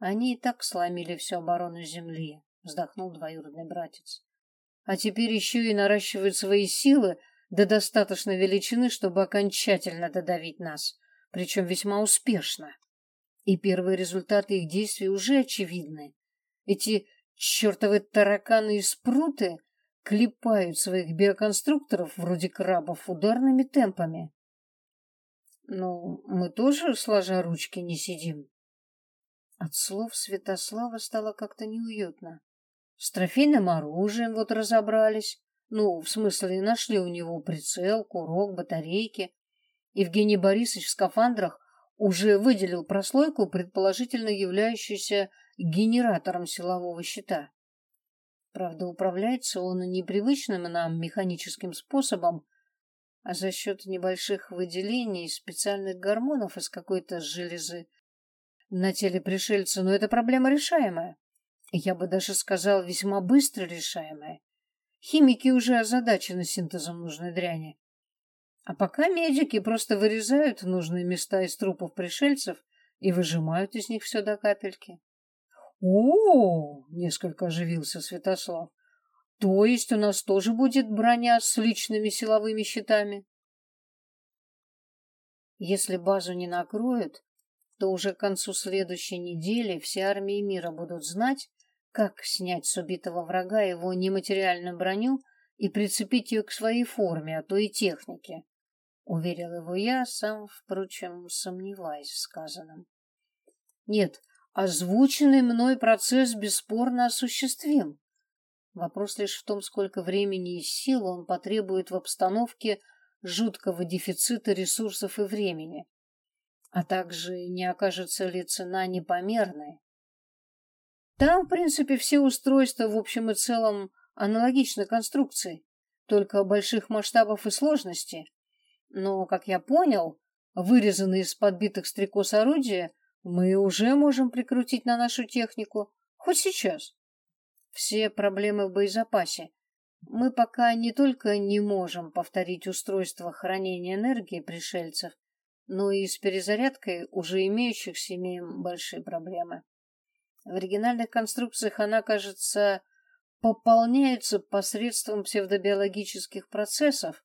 Они и так сломили всю оборону земли, вздохнул двоюродный братец. А теперь еще и наращивают свои силы до достаточной величины, чтобы окончательно додавить нас, причем весьма успешно. И первые результаты их действий уже очевидны. Эти чертовы тараканы и спруты клепают своих биоконструкторов, вроде крабов, ударными темпами. Ну, мы тоже, сложа ручки, не сидим. От слов Святослава стало как-то неуютно. С трофейным оружием вот разобрались. Ну, в смысле, нашли у него прицел, курок, батарейки. Евгений Борисович в скафандрах уже выделил прослойку, предположительно являющуюся генератором силового щита. Правда, управляется он непривычным нам механическим способом, а за счет небольших выделений специальных гормонов из какой-то железы на теле пришельца, но эта проблема решаемая. Я бы даже сказал, весьма быстро решаемая. Химики уже озадачены синтезом нужной дряни. А пока медики просто вырезают нужные места из трупов пришельцев и выжимают из них все до капельки. О, несколько оживился Святослав. То есть у нас тоже будет броня с личными силовыми щитами? Если базу не накроют, то уже к концу следующей недели все армии мира будут знать, как снять с убитого врага его нематериальную броню и прицепить ее к своей форме, а то и технике. Уверил его я, сам, впрочем, сомневаясь в сказанном. Нет, Озвученный мной процесс бесспорно осуществим. Вопрос лишь в том, сколько времени и сил он потребует в обстановке жуткого дефицита ресурсов и времени, а также не окажется ли цена непомерной. Там, в принципе, все устройства в общем и целом аналогичны конструкции, только больших масштабов и сложности. Но, как я понял, вырезанные из подбитых стрекоз орудия мы уже можем прикрутить на нашу технику, хоть сейчас. Все проблемы в боезапасе. Мы пока не только не можем повторить устройство хранения энергии пришельцев, но и с перезарядкой уже имеющихся имеем большие проблемы. В оригинальных конструкциях она, кажется, пополняется посредством псевдобиологических процессов,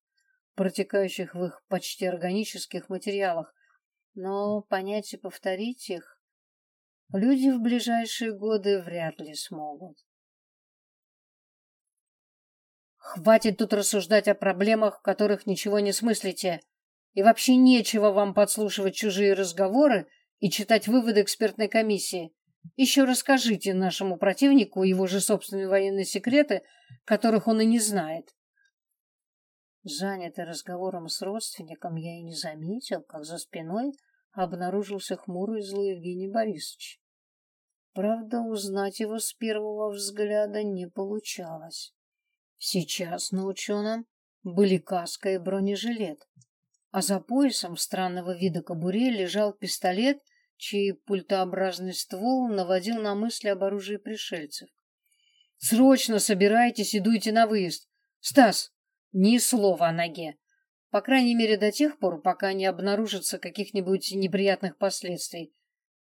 протекающих в их почти органических материалах, но понять и повторить их люди в ближайшие годы вряд ли смогут. Хватит тут рассуждать о проблемах, в которых ничего не смыслите, и вообще нечего вам подслушивать чужие разговоры и читать выводы экспертной комиссии. Еще расскажите нашему противнику его же собственные военные секреты, которых он и не знает. Занятый разговором с родственником, я и не заметил, как за спиной обнаружился хмурый злой Евгений Борисович. Правда, узнать его с первого взгляда не получалось. Сейчас на ученом были каска и бронежилет, а за поясом странного вида кобуре лежал пистолет, чей пультообразный ствол наводил на мысли об оружии пришельцев. «Срочно собирайтесь и дуйте на выезд! Стас, ни слова о ноге! По крайней мере, до тех пор, пока не обнаружится каких-нибудь неприятных последствий.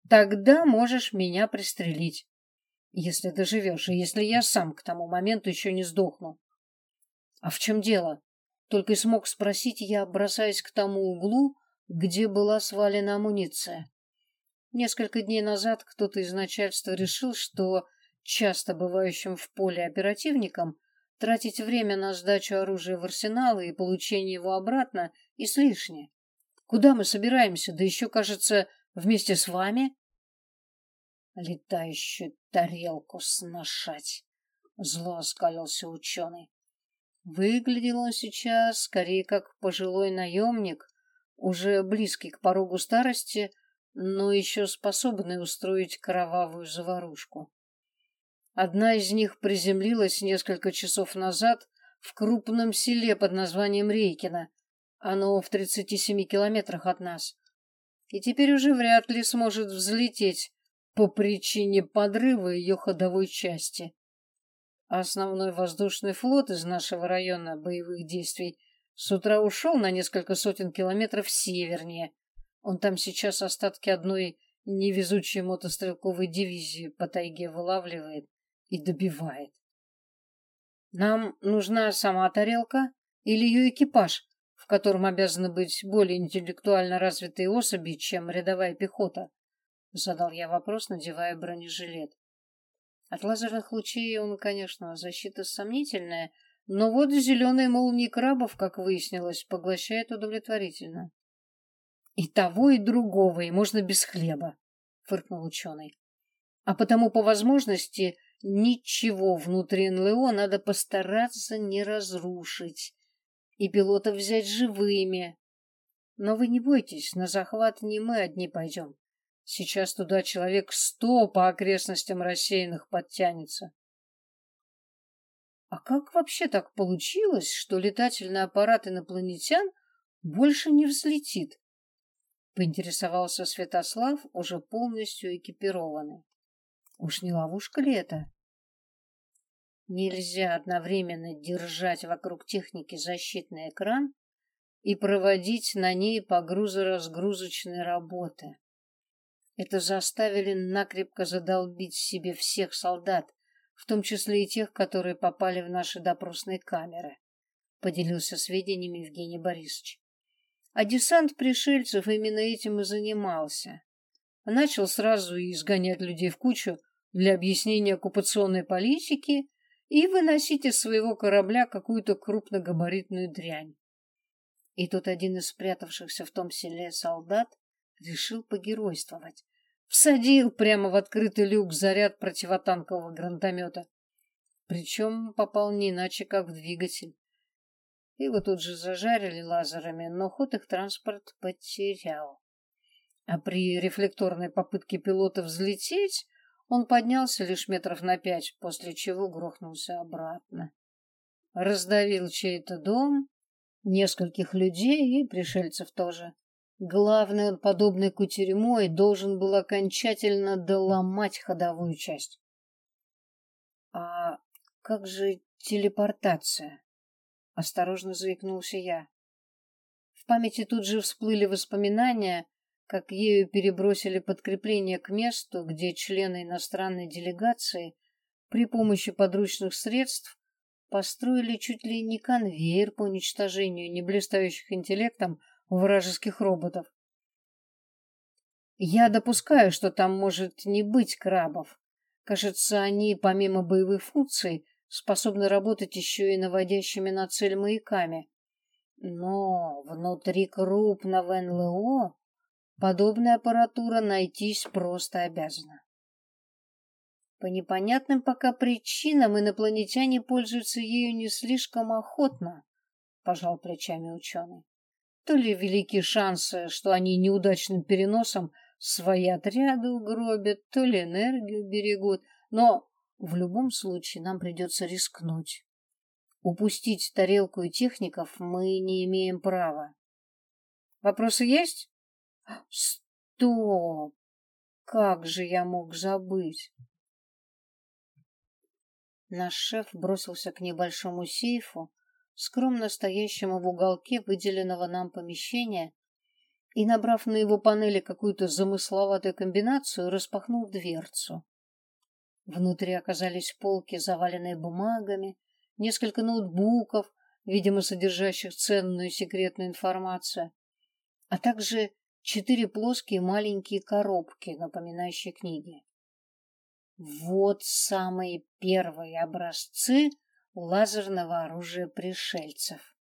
Тогда можешь меня пристрелить. Если доживешь, и если я сам к тому моменту еще не сдохну. А в чем дело? Только и смог спросить я, бросаясь к тому углу, где была свалена амуниция. Несколько дней назад кто-то из начальства решил, что часто бывающим в поле оперативникам тратить время на сдачу оружия в арсеналы и получение его обратно излишне. Куда мы собираемся? Да еще, кажется, вместе с вами? Летающую тарелку сношать. Зло оскалился ученый. Выглядел он сейчас скорее как пожилой наемник, уже близкий к порогу старости, но еще способный устроить кровавую заварушку. Одна из них приземлилась несколько часов назад в крупном селе под названием Рейкино. Оно в 37 километрах от нас. И теперь уже вряд ли сможет взлететь по причине подрыва ее ходовой части. Основной воздушный флот из нашего района боевых действий с утра ушел на несколько сотен километров севернее. Он там сейчас остатки одной невезучей мотострелковой дивизии по тайге вылавливает и добивает. Нам нужна сама тарелка или ее экипаж, в котором обязаны быть более интеллектуально развитые особи, чем рядовая пехота? Задал я вопрос, надевая бронежилет. От лазерных лучей он, конечно, защита сомнительная, но вот зеленые молнии крабов, как выяснилось, поглощает удовлетворительно. И того, и другого, и можно без хлеба, фыркнул ученый. А потому по возможности ничего внутри НЛО надо постараться не разрушить и пилотов взять живыми. Но вы не бойтесь, на захват не мы одни пойдем. Сейчас туда человек сто по окрестностям рассеянных подтянется. А как вообще так получилось, что летательный аппарат инопланетян больше не взлетит? Поинтересовался Святослав, уже полностью экипированный. Уж не ловушка ли это? Нельзя одновременно держать вокруг техники защитный экран и проводить на ней погрузо-разгрузочные работы. Это заставили накрепко задолбить себе всех солдат, в том числе и тех, которые попали в наши допросные камеры, поделился сведениями Евгений Борисович. А десант пришельцев именно этим и занимался. Начал сразу изгонять людей в кучу для объяснения оккупационной политики и выносить из своего корабля какую-то крупногабаритную дрянь. И тут один из спрятавшихся в том селе солдат решил погеройствовать. Всадил прямо в открытый люк заряд противотанкового гранатомета. Причем попал не иначе, как в двигатель. Его тут же зажарили лазерами, но ход их транспорт потерял. А при рефлекторной попытке пилота взлететь он поднялся лишь метров на пять, после чего грохнулся обратно. Раздавил чей-то дом, нескольких людей и пришельцев тоже. Главное, подобной кутерьмой, должен был окончательно доломать ходовую часть. А как же телепортация? Осторожно заикнулся я. В памяти тут же всплыли воспоминания, как ею перебросили подкрепление к месту, где члены иностранной делегации при помощи подручных средств построили чуть ли не конвейер по уничтожению неблистающих интеллектом вражеских роботов. Я допускаю, что там может не быть крабов. Кажется, они, помимо боевых функций, способны работать еще и наводящими на цель маяками. Но внутри крупного НЛО подобная аппаратура найтись просто обязана. По непонятным пока причинам инопланетяне пользуются ею не слишком охотно, пожал плечами ученый. То ли великие шансы, что они неудачным переносом свои отряды угробят, то ли энергию берегут, но в любом случае нам придется рискнуть. Упустить тарелку и техников мы не имеем права. Вопросы есть? Стоп! Как же я мог забыть? Наш шеф бросился к небольшому сейфу, скромно стоящему в уголке выделенного нам помещения, и, набрав на его панели какую-то замысловатую комбинацию, распахнул дверцу. Внутри оказались полки, заваленные бумагами, несколько ноутбуков, видимо, содержащих ценную секретную информацию, а также четыре плоские маленькие коробки, напоминающие книги. Вот самые первые образцы лазерного оружия пришельцев.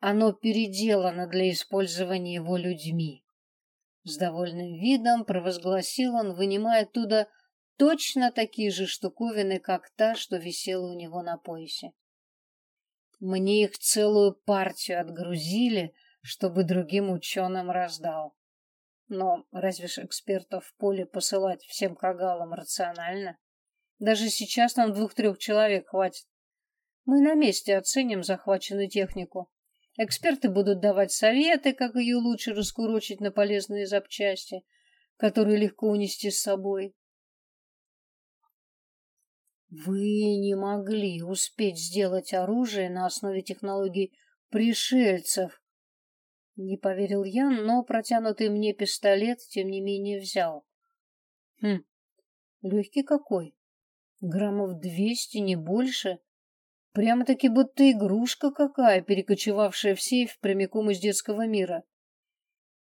Оно переделано для использования его людьми. С довольным видом провозгласил он, вынимая оттуда точно такие же штуковины, как та, что висела у него на поясе. Мне их целую партию отгрузили, чтобы другим ученым раздал. Но разве ж экспертов в поле посылать всем кагалам рационально? Даже сейчас нам двух-трех человек хватит. Мы на месте оценим захваченную технику. Эксперты будут давать советы, как ее лучше раскурочить на полезные запчасти, которые легко унести с собой. Вы не могли успеть сделать оружие на основе технологий пришельцев. Не поверил я, но протянутый мне пистолет, тем не менее, взял. Хм, легкий какой. Граммов двести, не больше. Прямо-таки будто игрушка какая, перекочевавшая в сейф прямиком из детского мира.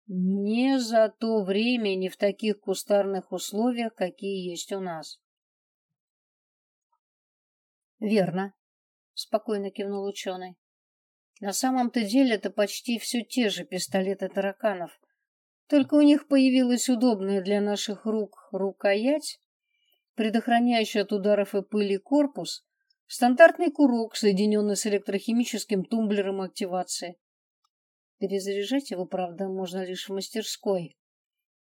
Не за то время, не в таких кустарных условиях, какие есть у нас. Верно, спокойно кивнул ученый. На самом-то деле это почти все те же пистолеты тараканов. Только у них появилась удобная для наших рук рукоять, предохраняющая от ударов и пыли корпус, стандартный курок, соединенный с электрохимическим тумблером активации. Перезаряжать его, правда, можно лишь в мастерской.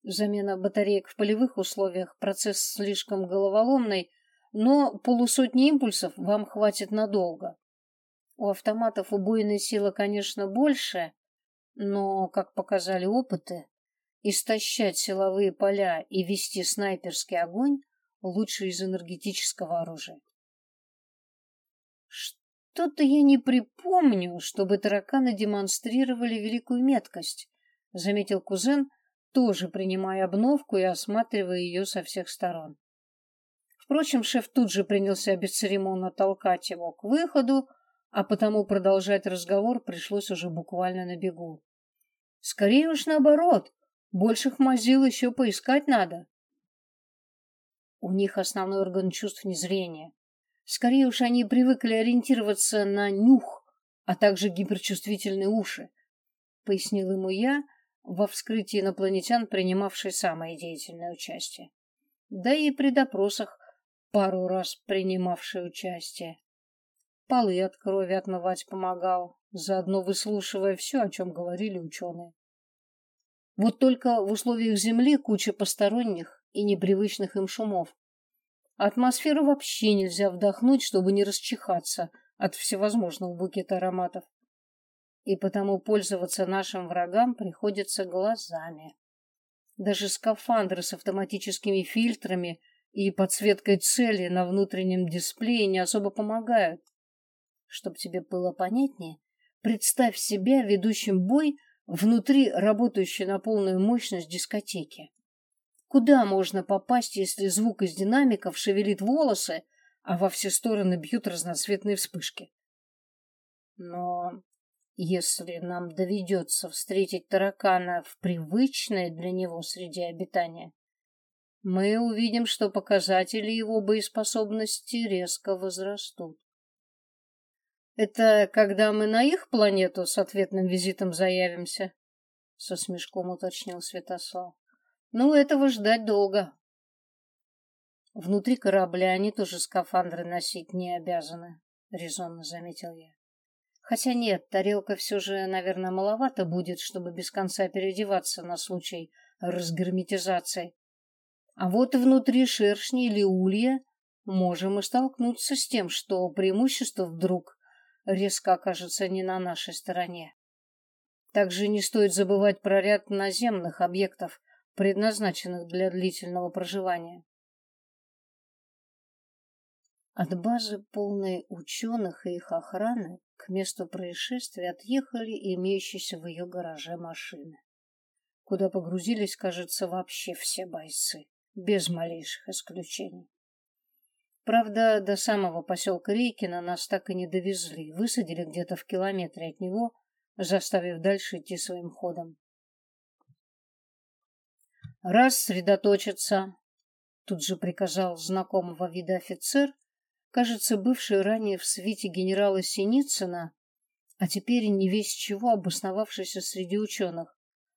Замена батареек в полевых условиях – процесс слишком головоломный, но полусотни импульсов вам хватит надолго. У автоматов убойная сила, конечно, больше, но, как показали опыты, истощать силовые поля и вести снайперский огонь лучше из энергетического оружия. Что-то я не припомню, чтобы тараканы демонстрировали великую меткость, заметил кузен, тоже принимая обновку и осматривая ее со всех сторон. Впрочем, шеф тут же принялся бесцеремонно толкать его к выходу, а потому продолжать разговор пришлось уже буквально на бегу. Скорее уж наоборот, больших мазил еще поискать надо. У них основной орган чувств не зрение. Скорее уж они привыкли ориентироваться на нюх, а также гиперчувствительные уши, пояснил ему я во вскрытии инопланетян, принимавший самое деятельное участие. Да и при допросах пару раз принимавший участие. Полы от крови отмывать помогал, заодно выслушивая все, о чем говорили ученые. Вот только в условиях Земли куча посторонних и непривычных им шумов. Атмосферу вообще нельзя вдохнуть, чтобы не расчихаться от всевозможного букета ароматов. И потому пользоваться нашим врагам приходится глазами. Даже скафандры с автоматическими фильтрами и подсветкой цели на внутреннем дисплее не особо помогают. Чтоб тебе было понятнее, представь себя ведущим бой внутри работающей на полную мощность дискотеки. Куда можно попасть, если звук из динамиков шевелит волосы, а во все стороны бьют разноцветные вспышки? Но если нам доведется встретить таракана в привычной для него среде обитания, мы увидим, что показатели его боеспособности резко возрастут. Это когда мы на их планету с ответным визитом заявимся? Со смешком уточнил Святослав. Ну, этого ждать долго. Внутри корабля они тоже скафандры носить не обязаны, резонно заметил я. Хотя нет, тарелка все же, наверное, маловато будет, чтобы без конца переодеваться на случай разгерметизации. А вот внутри шершни или улья можем и столкнуться с тем, что преимущество вдруг резко окажется не на нашей стороне. Также не стоит забывать про ряд наземных объектов, предназначенных для длительного проживания. От базы, полной ученых и их охраны, к месту происшествия отъехали имеющиеся в ее гараже машины, куда погрузились, кажется, вообще все бойцы без малейших исключений. Правда, до самого поселка Рейкина нас так и не довезли, высадили где-то в километре от него, заставив дальше идти своим ходом. Рассредоточиться, тут же приказал знакомого вида офицер, кажется, бывший ранее в свите генерала Синицына, а теперь не весь чего обосновавшийся среди ученых,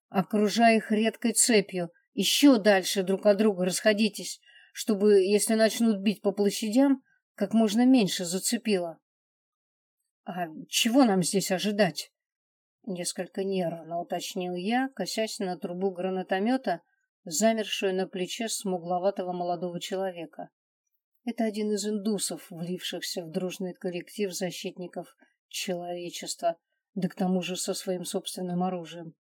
окружая их редкой цепью, еще дальше друг от друга расходитесь, чтобы, если начнут бить по площадям, как можно меньше зацепило. А чего нам здесь ожидать? Несколько нервно уточнил я, косясь на трубу гранатомета, замершую на плече смугловатого молодого человека. Это один из индусов, влившихся в дружный коллектив защитников человечества, да к тому же со своим собственным оружием.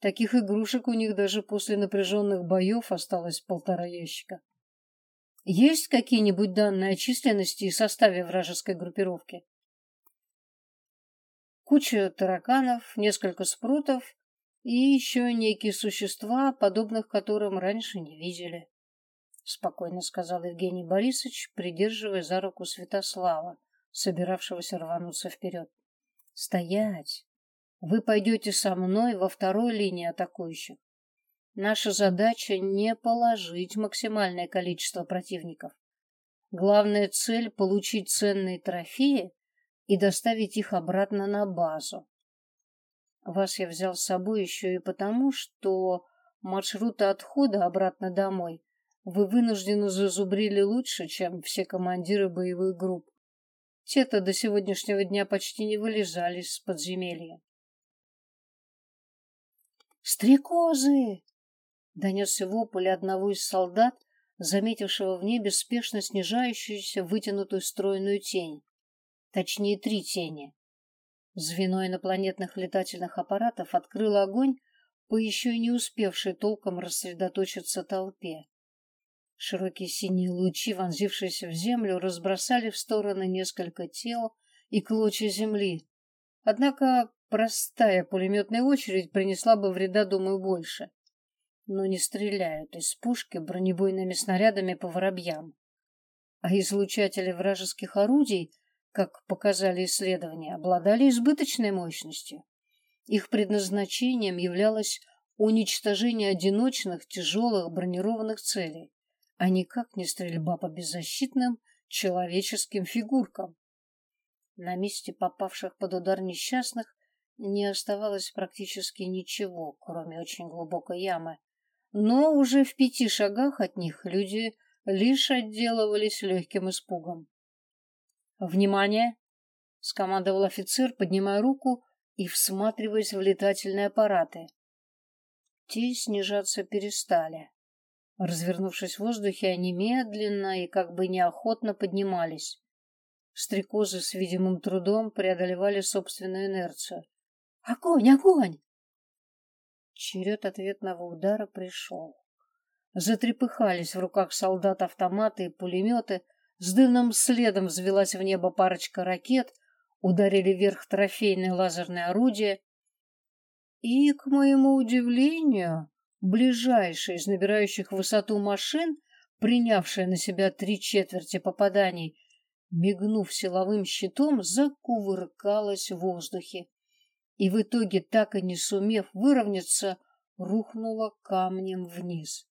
Таких игрушек у них даже после напряженных боев осталось полтора ящика. Есть какие-нибудь данные о численности и составе вражеской группировки? Куча тараканов, несколько спрутов и еще некие существа, подобных которым раньше не видели. Спокойно сказал Евгений Борисович, придерживая за руку Святослава, собиравшегося рвануться вперед. Стоять! Вы пойдете со мной во второй линии атакующих. Наша задача не положить максимальное количество противников. Главная цель — получить ценные трофеи и доставить их обратно на базу. Вас я взял с собой еще и потому, что маршруты отхода обратно домой вы вынуждены зазубрили лучше, чем все командиры боевых групп. Те-то до сегодняшнего дня почти не вылезали из подземелья. «Стрекозы!» Донесся вопль одного из солдат, заметившего в небе спешно снижающуюся вытянутую стройную тень. Точнее, три тени. Звено инопланетных летательных аппаратов открыло огонь по еще не успевшей толком рассредоточиться толпе. Широкие синие лучи, вонзившиеся в землю, разбросали в стороны несколько тел и клочья земли. Однако простая пулеметная очередь принесла бы вреда, думаю, больше но не стреляют из пушки бронебойными снарядами по воробьям. А излучатели вражеских орудий, как показали исследования, обладали избыточной мощностью. Их предназначением являлось уничтожение одиночных тяжелых бронированных целей, а никак не стрельба по беззащитным человеческим фигуркам. На месте попавших под удар несчастных не оставалось практически ничего, кроме очень глубокой ямы, но уже в пяти шагах от них люди лишь отделывались легким испугом. «Внимание!» — скомандовал офицер, поднимая руку и всматриваясь в летательные аппараты. Те снижаться перестали. Развернувшись в воздухе, они медленно и как бы неохотно поднимались. Стрекозы с видимым трудом преодолевали собственную инерцию. «Огонь! Огонь!» Черед ответного удара пришел. Затрепыхались в руках солдат автоматы и пулеметы, с дымным следом взвелась в небо парочка ракет, ударили вверх трофейные лазерные орудия. И, к моему удивлению, ближайшая из набирающих высоту машин, принявшая на себя три четверти попаданий, мигнув силовым щитом, закувыркалась в воздухе и в итоге, так и не сумев выровняться, рухнула камнем вниз.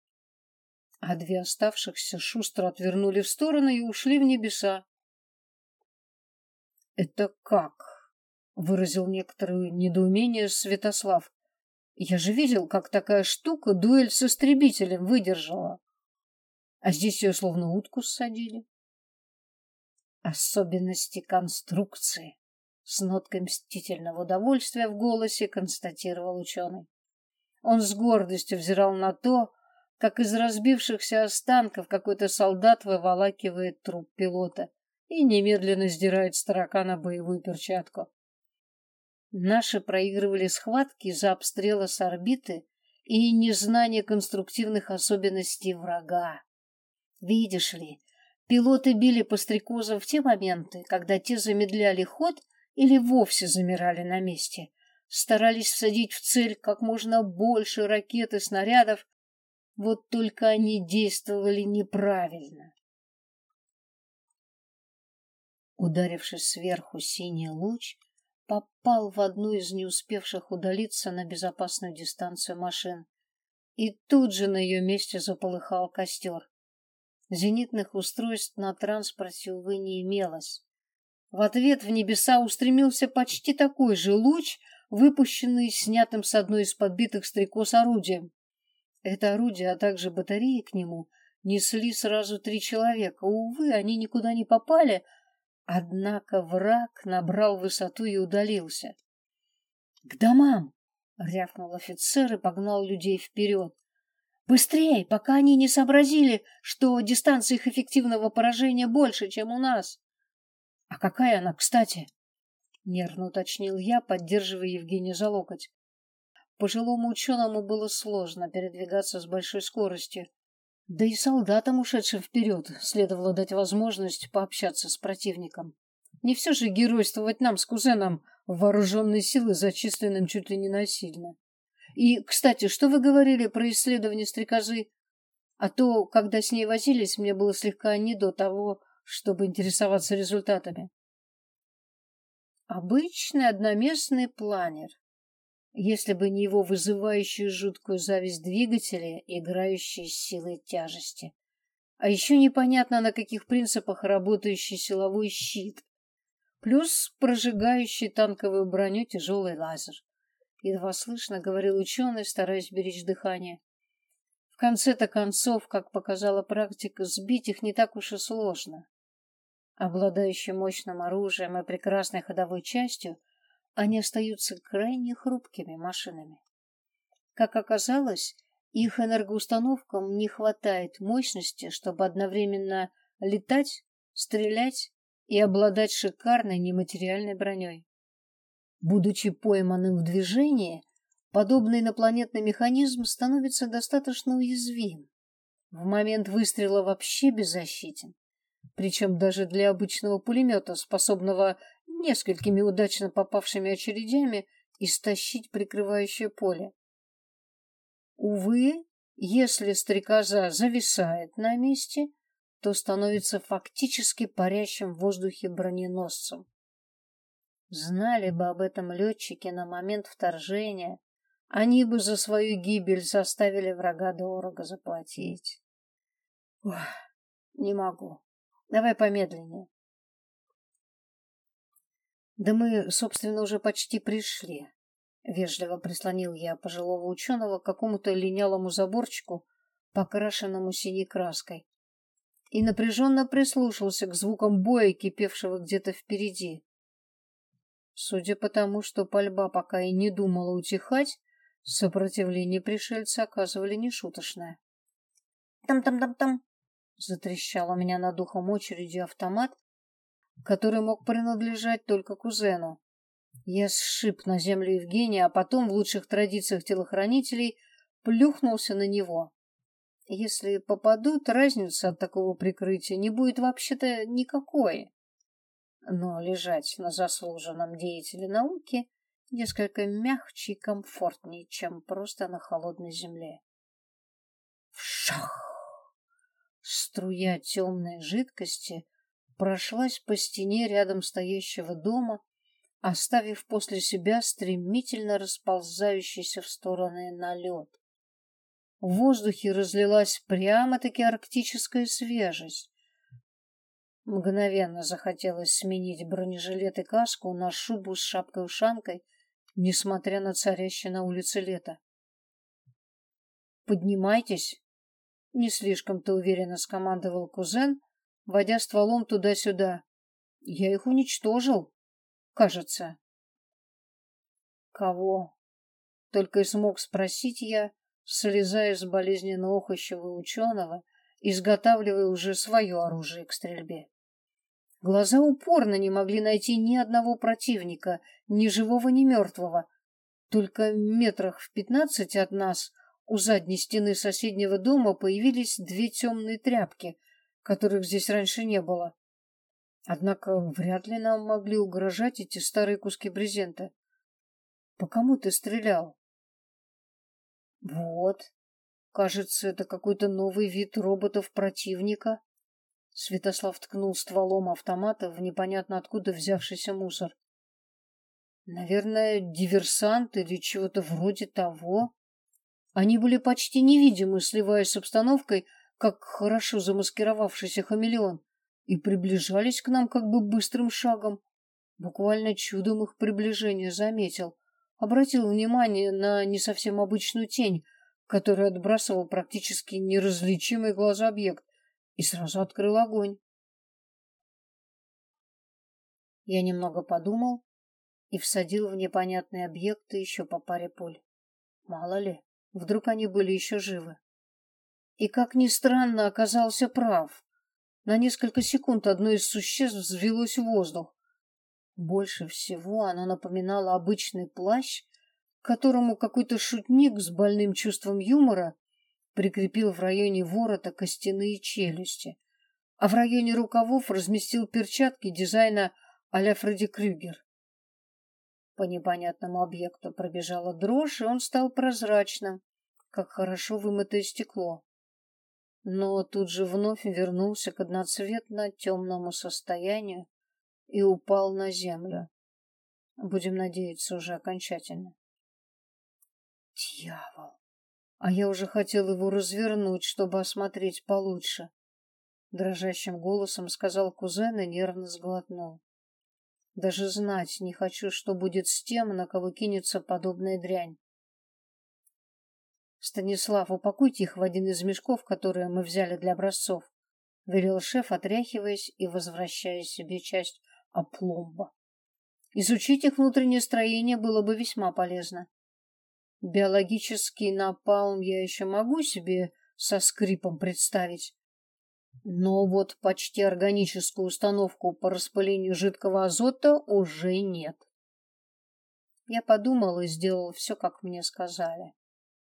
А две оставшихся шустро отвернули в стороны и ушли в небеса. «Это как?» — выразил некоторое недоумение Святослав. «Я же видел, как такая штука дуэль с истребителем выдержала. А здесь ее словно утку ссадили». «Особенности конструкции», с ноткой мстительного удовольствия в голосе констатировал ученый. Он с гордостью взирал на то, как из разбившихся останков какой-то солдат выволакивает труп пилота и немедленно сдирает с таракана боевую перчатку. Наши проигрывали схватки из-за обстрела с орбиты и незнания конструктивных особенностей врага. Видишь ли, пилоты били по стрекозам в те моменты, когда те замедляли ход или вовсе замирали на месте, старались всадить в цель как можно больше ракет и снарядов, вот только они действовали неправильно. Ударившись сверху, синий луч попал в одну из не успевших удалиться на безопасную дистанцию машин и тут же на ее месте заполыхал костер. Зенитных устройств на транспорте, увы, не имелось. В ответ в небеса устремился почти такой же луч, выпущенный снятым с одной из подбитых стрекоз орудием. Это орудие, а также батареи к нему, несли сразу три человека. Увы, они никуда не попали, однако враг набрал высоту и удалился. — К домам! — рявкнул офицер и погнал людей вперед. Быстрее, пока они не сообразили, что дистанция их эффективного поражения больше, чем у нас. А какая она, кстати? Нервно уточнил я, поддерживая Евгения за локоть. Пожилому ученому было сложно передвигаться с большой скоростью. Да и солдатам, ушедшим вперед, следовало дать возможность пообщаться с противником. Не все же геройствовать нам с кузеном вооруженные силы, зачисленным чуть ли не насильно. И, кстати, что вы говорили про исследование стрекозы? А то, когда с ней возились, мне было слегка не до того, чтобы интересоваться результатами. Обычный одноместный планер. Если бы не его вызывающие жуткую зависть двигатели, играющие с силой тяжести. А еще непонятно, на каких принципах работающий силовой щит. Плюс прожигающий танковую броню тяжелый лазер едва слышно говорил ученый, стараясь беречь дыхание. В конце-то концов, как показала практика, сбить их не так уж и сложно. Обладающие мощным оружием и прекрасной ходовой частью, они остаются крайне хрупкими машинами. Как оказалось, их энергоустановкам не хватает мощности, чтобы одновременно летать, стрелять и обладать шикарной нематериальной броней. Будучи пойманным в движении, подобный инопланетный механизм становится достаточно уязвим. В момент выстрела вообще беззащитен. Причем даже для обычного пулемета, способного несколькими удачно попавшими очередями истощить прикрывающее поле. Увы, если стрекоза зависает на месте, то становится фактически парящим в воздухе броненосцем. Знали бы об этом летчики на момент вторжения, они бы за свою гибель заставили врага дорого заплатить. Ох, не могу. Давай помедленнее. Да мы, собственно, уже почти пришли. Вежливо прислонил я пожилого ученого к какому-то линялому заборчику, покрашенному синей краской, и напряженно прислушался к звукам боя, кипевшего где-то впереди. Судя по тому, что пальба пока и не думала утихать, сопротивление пришельца оказывали нешуточное. «Там-там-там-там!» — затрещал у меня над ухом очередью автомат, который мог принадлежать только кузену. Я сшиб на землю Евгения, а потом, в лучших традициях телохранителей, плюхнулся на него. Если попадут, разницы от такого прикрытия не будет вообще-то никакой но лежать на заслуженном деятеле науки несколько мягче и комфортнее, чем просто на холодной земле. Вшах! Струя темной жидкости прошлась по стене рядом стоящего дома, оставив после себя стремительно расползающийся в стороны налет. В воздухе разлилась прямо-таки арктическая свежесть, Мгновенно захотелось сменить бронежилет и каску на шубу с шапкой-ушанкой, несмотря на царящее на улице лето. «Поднимайтесь!» — не слишком-то уверенно скомандовал кузен, водя стволом туда-сюда. «Я их уничтожил, кажется». «Кого?» — только и смог спросить я, слезая с болезненно охающего ученого, изготавливая уже свое оружие к стрельбе. Глаза упорно не могли найти ни одного противника, ни живого, ни мертвого. Только метрах в пятнадцать от нас у задней стены соседнего дома появились две темные тряпки, которых здесь раньше не было. Однако вряд ли нам могли угрожать эти старые куски брезента. По кому ты стрелял? Вот. Кажется, это какой-то новый вид роботов противника. Святослав ткнул стволом автомата в непонятно откуда взявшийся мусор. Наверное, диверсант или чего-то вроде того. Они были почти невидимы, сливаясь с обстановкой, как хорошо замаскировавшийся хамелеон, и приближались к нам как бы быстрым шагом. Буквально чудом их приближение заметил. Обратил внимание на не совсем обычную тень, которую отбрасывал практически неразличимый глаз объект, и сразу открыл огонь. Я немного подумал и всадил в непонятные объекты еще по паре пуль. Мало ли, вдруг они были еще живы. И, как ни странно, оказался прав. На несколько секунд одно из существ взвелось в воздух. Больше всего оно напоминало обычный плащ, которому какой-то шутник с больным чувством юмора прикрепил в районе ворота костяные челюсти, а в районе рукавов разместил перчатки дизайна а-ля Фредди Крюгер. По непонятному объекту пробежала дрожь, и он стал прозрачным, как хорошо вымытое стекло. Но тут же вновь вернулся к одноцветно-темному состоянию и упал на землю. Будем надеяться, уже окончательно. Дьявол! А я уже хотел его развернуть, чтобы осмотреть получше. Дрожащим голосом сказал кузен и нервно сглотнул. Даже знать не хочу, что будет с тем, на кого кинется подобная дрянь. Станислав, упакуйте их в один из мешков, которые мы взяли для образцов, велел шеф, отряхиваясь и возвращая себе часть опломба. Изучить их внутреннее строение было бы весьма полезно. Биологический напалм я еще могу себе со скрипом представить, но вот почти органическую установку по распылению жидкого азота уже нет. Я подумал и сделал все, как мне сказали.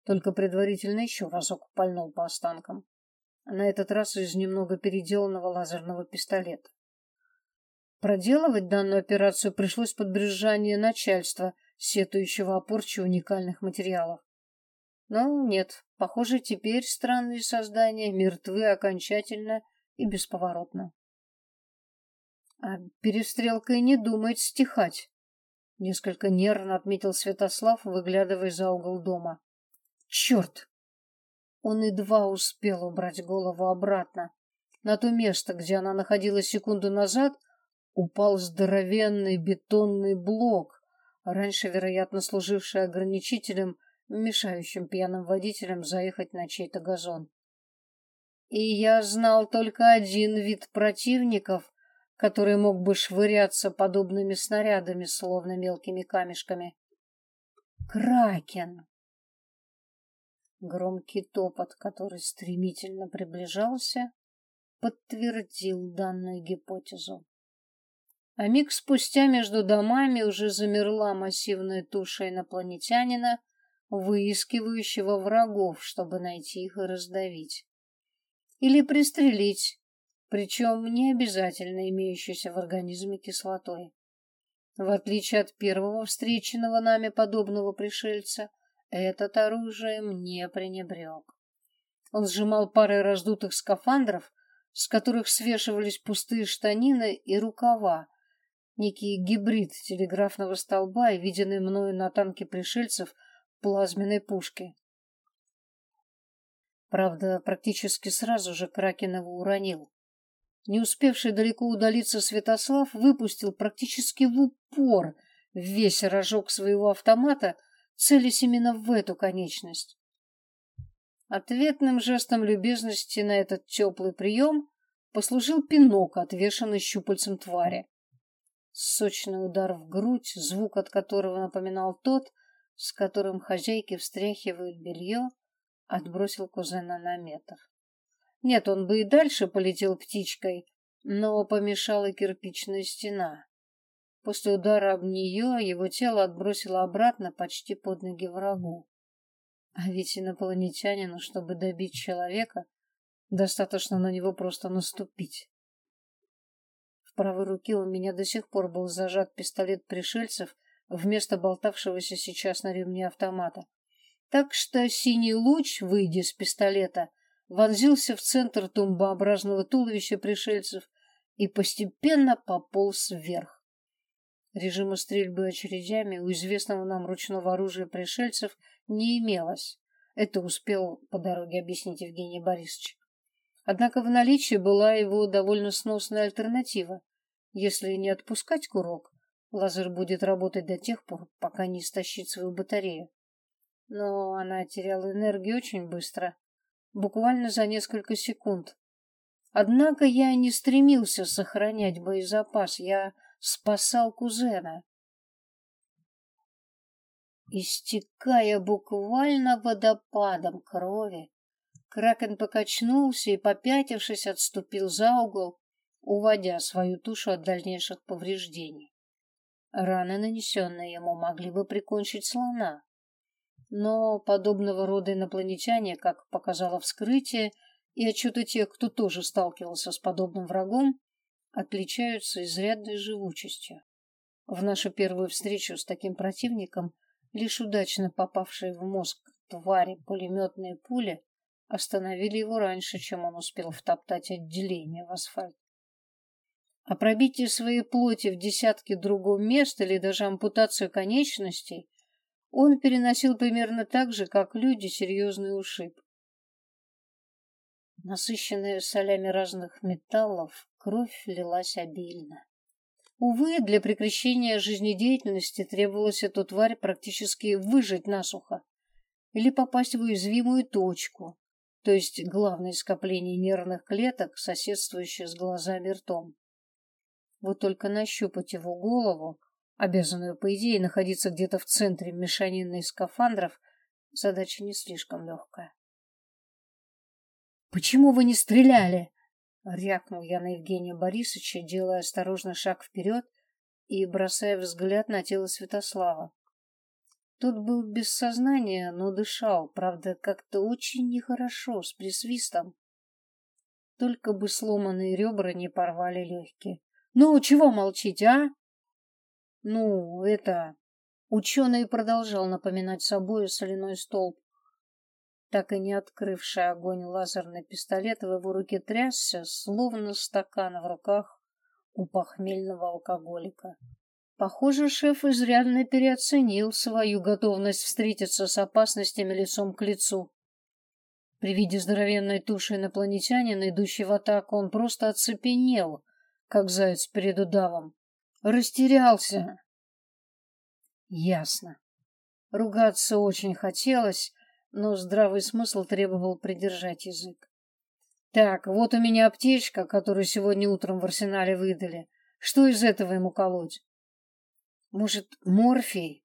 Только предварительно еще разок пальнул по останкам. На этот раз из немного переделанного лазерного пистолета. Проделывать данную операцию пришлось под брюзжание начальства, сетующего о порче уникальных материалов. Но нет, похоже, теперь странные создания мертвы окончательно и бесповоротно. А перестрелка и не думает стихать. Несколько нервно отметил Святослав, выглядывая за угол дома. Черт! Он едва успел убрать голову обратно. На то место, где она находилась секунду назад, упал здоровенный бетонный блок, раньше, вероятно, служивший ограничителем, мешающим пьяным водителям заехать на чей-то газон. И я знал только один вид противников, который мог бы швыряться подобными снарядами, словно мелкими камешками. Кракен! Громкий топот, который стремительно приближался, подтвердил данную гипотезу. А миг спустя между домами уже замерла массивная туша инопланетянина, выискивающего врагов, чтобы найти их и раздавить или пристрелить, причем не обязательно имеющейся в организме кислотой. В отличие от первого встреченного нами подобного пришельца, этот оружием не пренебрег. Он сжимал пары раздутых скафандров, с которых свешивались пустые штанины и рукава, некий гибрид телеграфного столба и виденный мною на танке пришельцев плазменной пушки. Правда, практически сразу же Кракен его уронил. Не успевший далеко удалиться Святослав выпустил практически в упор весь рожок своего автомата, целясь именно в эту конечность. Ответным жестом любезности на этот теплый прием послужил пинок, отвешенный щупальцем твари. Сочный удар в грудь, звук от которого напоминал тот, с которым хозяйки встряхивают белье, отбросил кузена на метр. Нет, он бы и дальше полетел птичкой, но помешала кирпичная стена. После удара об нее его тело отбросило обратно почти под ноги врагу. А ведь инопланетянину, чтобы добить человека, достаточно на него просто наступить. В правой руке у меня до сих пор был зажат пистолет пришельцев вместо болтавшегося сейчас на ремне автомата. Так что синий луч, выйдя с пистолета, вонзился в центр тумбообразного туловища пришельцев и постепенно пополз вверх. Режима стрельбы очередями у известного нам ручного оружия пришельцев не имелось. Это успел по дороге объяснить Евгений Борисович. Однако в наличии была его довольно сносная альтернатива. Если не отпускать курок, лазер будет работать до тех пор, пока не истощит свою батарею. Но она теряла энергию очень быстро, буквально за несколько секунд. Однако я не стремился сохранять боезапас, я спасал кузена. Истекая буквально водопадом крови, Кракен покачнулся и, попятившись, отступил за угол, уводя свою тушу от дальнейших повреждений. Раны, нанесенные ему, могли бы прикончить слона. Но подобного рода инопланетяне, как показало вскрытие, и отчеты тех, кто тоже сталкивался с подобным врагом, отличаются изрядной живучестью. В нашу первую встречу с таким противником лишь удачно попавшие в мозг твари пулеметные пули остановили его раньше, чем он успел втоптать отделение в асфальт. А пробитие своей плоти в десятки другого мест или даже ампутацию конечностей он переносил примерно так же, как люди серьезный ушиб. Насыщенная солями разных металлов, кровь лилась обильно. Увы, для прекращения жизнедеятельности требовалось эту тварь практически выжать насухо или попасть в уязвимую точку, то есть главное скопление нервных клеток, соседствующее с глазами ртом. Вот только нащупать его голову, обязанную, по идее, находиться где-то в центре мешанины скафандров, задача не слишком легкая. «Почему вы не стреляли?» — рякнул я на Евгения Борисовича, делая осторожный шаг вперед и бросая взгляд на тело Святослава. Тот был без сознания, но дышал, правда, как-то очень нехорошо, с присвистом. Только бы сломанные ребра не порвали легкие. «Ну, чего молчите, а?» «Ну, это...» Ученый продолжал напоминать собой соляной столб так и не открывший огонь лазерный пистолет в его руке трясся, словно стакан в руках у похмельного алкоголика. Похоже, шеф изрядно переоценил свою готовность встретиться с опасностями лицом к лицу. При виде здоровенной туши инопланетянина, идущей в атаку, он просто оцепенел, как заяц перед удавом. Растерялся. Ясно. Ругаться очень хотелось, но здравый смысл требовал придержать язык. Так, вот у меня аптечка, которую сегодня утром в арсенале выдали. Что из этого ему колоть? Может, морфий?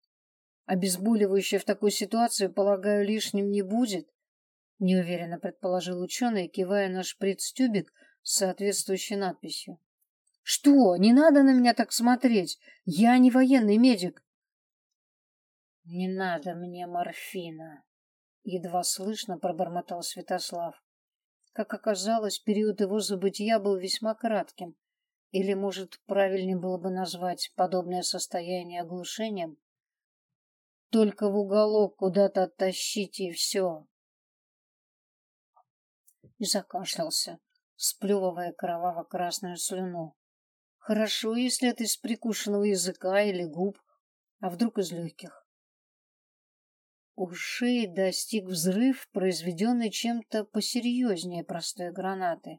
Обезболивающее в такой ситуации, полагаю, лишним не будет? Неуверенно предположил ученый, кивая на шприц-тюбик с соответствующей надписью. Что? Не надо на меня так смотреть. Я не военный медик. Не надо мне морфина, едва слышно пробормотал Святослав. Как оказалось, период его забытия был весьма кратким. Или, может, правильнее было бы назвать подобное состояние оглушением? Только в уголок куда-то оттащите, и все. И закашлялся, сплевывая кроваво-красную слюну. Хорошо, если это из прикушенного языка или губ, а вдруг из легких. Ушей достиг взрыв, произведенный чем-то посерьезнее простой гранаты.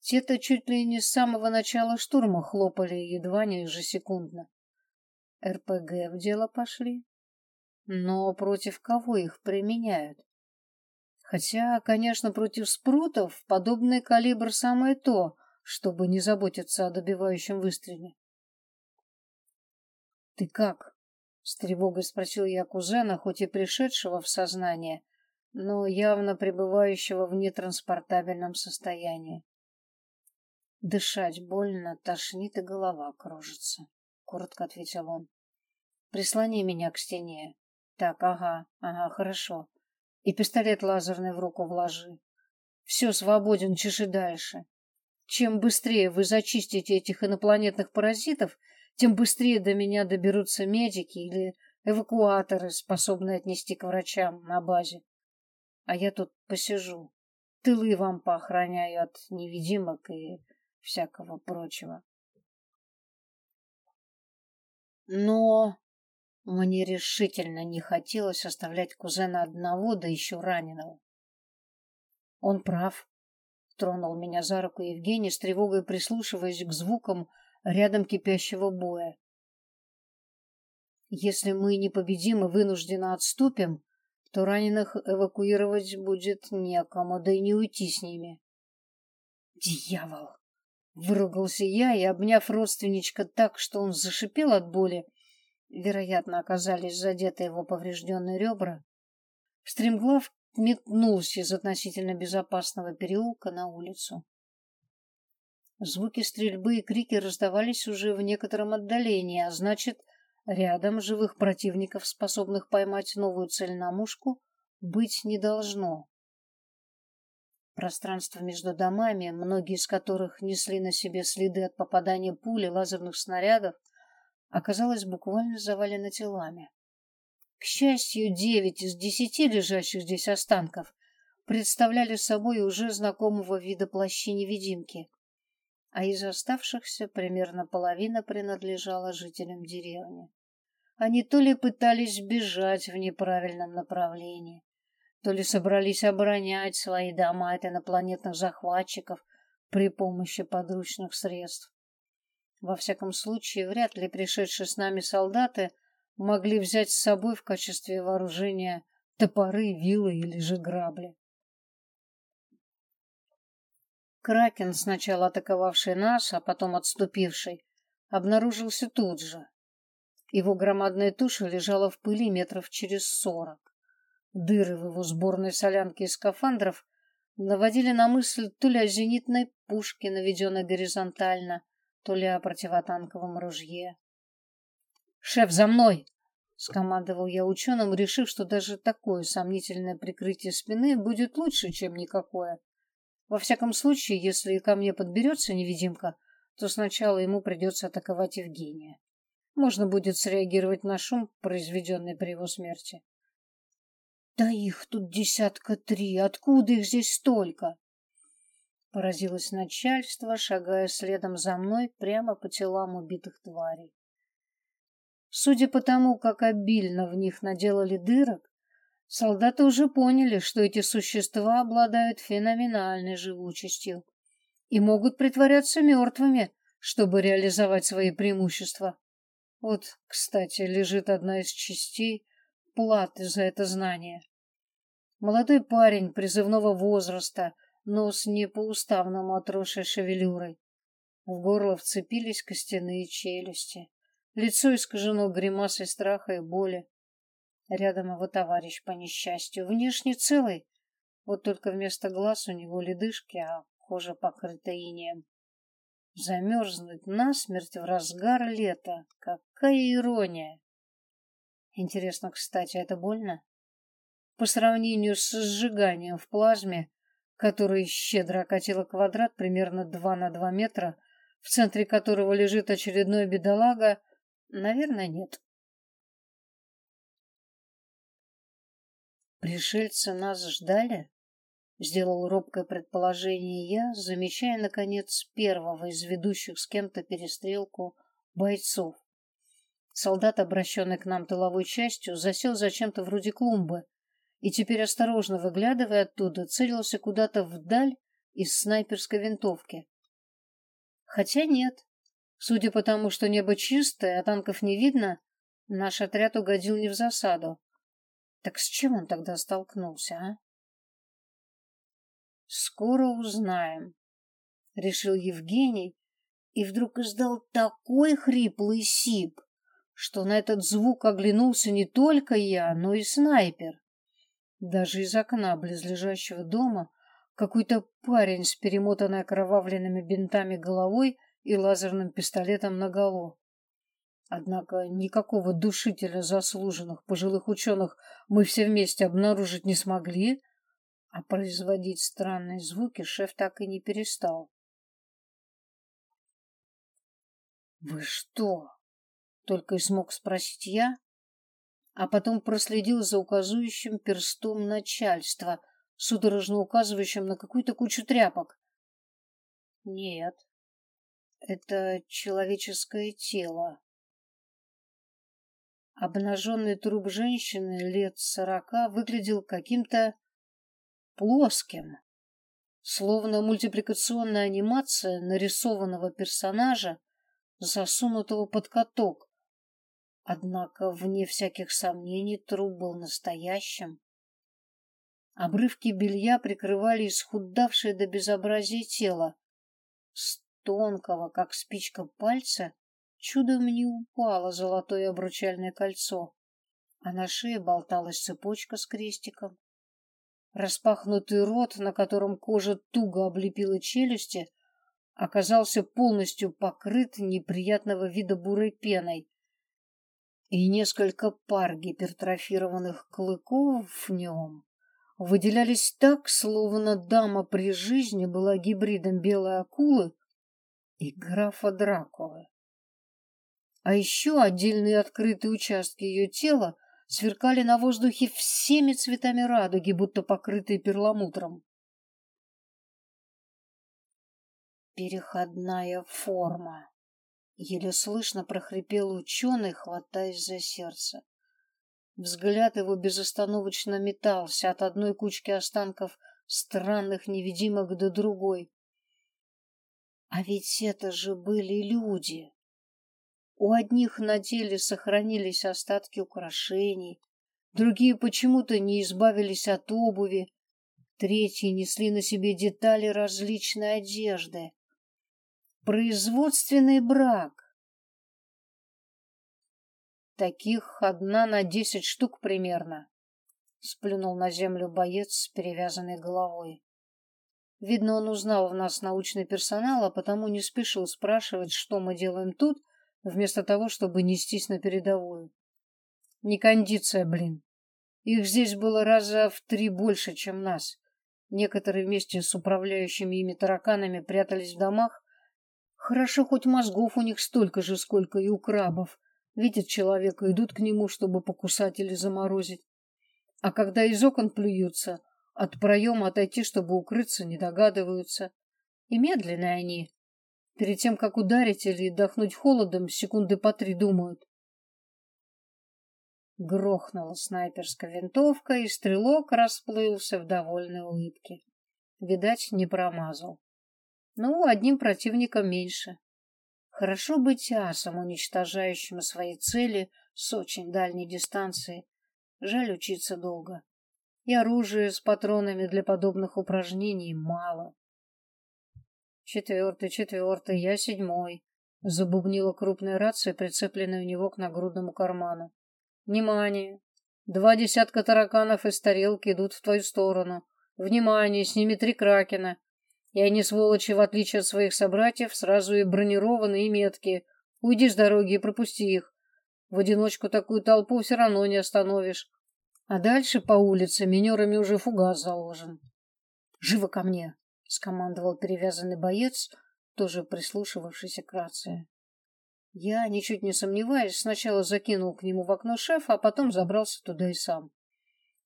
Те-то чуть ли не с самого начала штурма хлопали едва не ежесекундно. РПГ в дело пошли. Но против кого их применяют? Хотя, конечно, против спрутов подобный калибр самое то, чтобы не заботиться о добивающем выстреле. «Ты как?» С тревогой спросил я кузена, хоть и пришедшего в сознание, но явно пребывающего в нетранспортабельном состоянии. Дышать больно, тошнит и голова кружится, коротко ответил он. Прислони меня к стене. Так, ага, ага, хорошо. И пистолет лазерный в руку вложи. Все, свободен, чеши дальше. Чем быстрее вы зачистите этих инопланетных паразитов, тем быстрее до меня доберутся медики или эвакуаторы, способные отнести к врачам на базе. А я тут посижу. Тылы вам поохраняю от невидимок и всякого прочего. Но Мне решительно не хотелось оставлять кузена одного, да еще раненого. Он прав, тронул меня за руку Евгений с тревогой прислушиваясь к звукам рядом кипящего боя. Если мы не победим и вынужденно отступим, то раненых эвакуировать будет некому, да и не уйти с ними. Дьявол! Выругался я и, обняв родственничка так, что он зашипел от боли, вероятно, оказались задеты его поврежденные ребра, стремглав метнулся из относительно безопасного переулка на улицу. Звуки стрельбы и крики раздавались уже в некотором отдалении, а значит, рядом живых противников, способных поймать новую цель на мушку, быть не должно. Пространство между домами, многие из которых несли на себе следы от попадания пули лазерных снарядов, оказалось буквально завалено телами. К счастью, девять из десяти лежащих здесь останков представляли собой уже знакомого вида плащи-невидимки, а из оставшихся примерно половина принадлежала жителям деревни. Они то ли пытались бежать в неправильном направлении, то ли собрались оборонять свои дома от инопланетных захватчиков при помощи подручных средств. Во всяком случае, вряд ли пришедшие с нами солдаты могли взять с собой в качестве вооружения топоры, вилы или же грабли. Кракен, сначала атаковавший нас, а потом отступивший, обнаружился тут же. Его громадная туша лежала в пыли метров через сорок. Дыры в его сборной солянке из скафандров наводили на мысль то ли о зенитной пушке, наведенной горизонтально, то ли о противотанковом ружье. «Шеф, за мной!» — скомандовал я ученым, решив, что даже такое сомнительное прикрытие спины будет лучше, чем никакое. Во всяком случае, если ко мне подберется невидимка, то сначала ему придется атаковать Евгения. Можно будет среагировать на шум, произведенный при его смерти. Да их тут десятка три. Откуда их здесь столько? Поразилось начальство, шагая следом за мной прямо по телам убитых тварей. Судя по тому, как обильно в них наделали дырок, солдаты уже поняли, что эти существа обладают феноменальной живучестью и могут притворяться мертвыми, чтобы реализовать свои преимущества. Вот, кстати, лежит одна из частей платы за это знание. Молодой парень призывного возраста, но с не по-уставному отросшей шевелюрой. В горло вцепились костяные челюсти. Лицо искажено гримасой страха и боли. Рядом его товарищ по несчастью, внешне целый, вот только вместо глаз у него ледышки, а кожа покрыта инеем. Замерзнуть насмерть в разгар лета. Какая ирония! Интересно, кстати, это больно? По сравнению с сжиганием в плазме, который щедро окатило квадрат примерно 2 на 2 метра, в центре которого лежит очередной бедолага, Наверное, нет. Пришельцы нас ждали? Сделал робкое предположение я, замечая, наконец, первого из ведущих с кем-то перестрелку бойцов. Солдат, обращенный к нам тыловой частью, засел за чем-то вроде клумбы и теперь, осторожно выглядывая оттуда, целился куда-то вдаль из снайперской винтовки. Хотя нет, Судя по тому, что небо чистое, а танков не видно, наш отряд угодил не в засаду. Так с чем он тогда столкнулся, а? Скоро узнаем, решил Евгений и вдруг издал такой хриплый сип, что на этот звук оглянулся не только я, но и снайпер. Даже из окна близлежащего дома какой-то парень с перемотанной окровавленными бинтами головой и лазерным пистолетом наголо. Однако никакого душителя заслуженных пожилых ученых мы все вместе обнаружить не смогли, а производить странные звуки шеф так и не перестал. «Вы что?» — только и смог спросить я, а потом проследил за указующим перстом начальства, судорожно указывающим на какую-то кучу тряпок. «Нет, это человеческое тело. Обнаженный труп женщины лет сорока выглядел каким-то плоским, словно мультипликационная анимация нарисованного персонажа, засунутого под каток. Однако, вне всяких сомнений, труп был настоящим. Обрывки белья прикрывали исхудавшее до безобразия тело. Тонкого, как спичка пальца, чудом не упало золотое обручальное кольцо, а на шее болталась цепочка с крестиком. Распахнутый рот, на котором кожа туго облепила челюсти, оказался полностью покрыт неприятного вида бурой пеной, и несколько пар гипертрофированных клыков в нем выделялись так, словно дама при жизни была гибридом белой акулы и графа Дракулы. А еще отдельные открытые участки ее тела сверкали на воздухе всеми цветами радуги, будто покрытые перламутром. Переходная форма. Еле слышно прохрипел ученый, хватаясь за сердце. Взгляд его безостановочно метался от одной кучки останков странных невидимок до другой. А ведь это же были люди. У одних на теле сохранились остатки украшений, другие почему-то не избавились от обуви, третьи несли на себе детали различной одежды. Производственный брак. Таких одна на десять штук примерно. Сплюнул на землю боец с перевязанной головой. Видно, он узнал в нас научный персонал, а потому не спешил спрашивать, что мы делаем тут, вместо того, чтобы нестись на передовую. Не кондиция, блин. Их здесь было раза в три больше, чем нас. Некоторые вместе с управляющими ими тараканами прятались в домах. Хорошо, хоть мозгов у них столько же, сколько и у крабов. Видят человека, идут к нему, чтобы покусать или заморозить. А когда из окон плюются, от проема отойти, чтобы укрыться, не догадываются. И медленные они. Перед тем, как ударить или дохнуть холодом, секунды по три думают. Грохнула снайперская винтовка, и стрелок расплылся в довольной улыбке. Видать, не промазал. Ну, одним противником меньше. Хорошо быть асом, уничтожающим свои цели с очень дальней дистанции. Жаль учиться долго. И оружия с патронами для подобных упражнений мало. Четвертый, четвертый, я седьмой. Забубнила крупная рация, прицепленная у него к нагрудному карману. Внимание! Два десятка тараканов из тарелки идут в твою сторону. Внимание, с ними три кракена. И они, сволочи, в отличие от своих собратьев, сразу и бронированные, и меткие. Уйди с дороги и пропусти их. В одиночку такую толпу все равно не остановишь. А дальше по улице минерами уже фугас заложен. Живо ко мне, скомандовал перевязанный боец, тоже прислушивавшийся к рации. Я, ничуть не сомневаясь, сначала закинул к нему в окно шефа, а потом забрался туда и сам.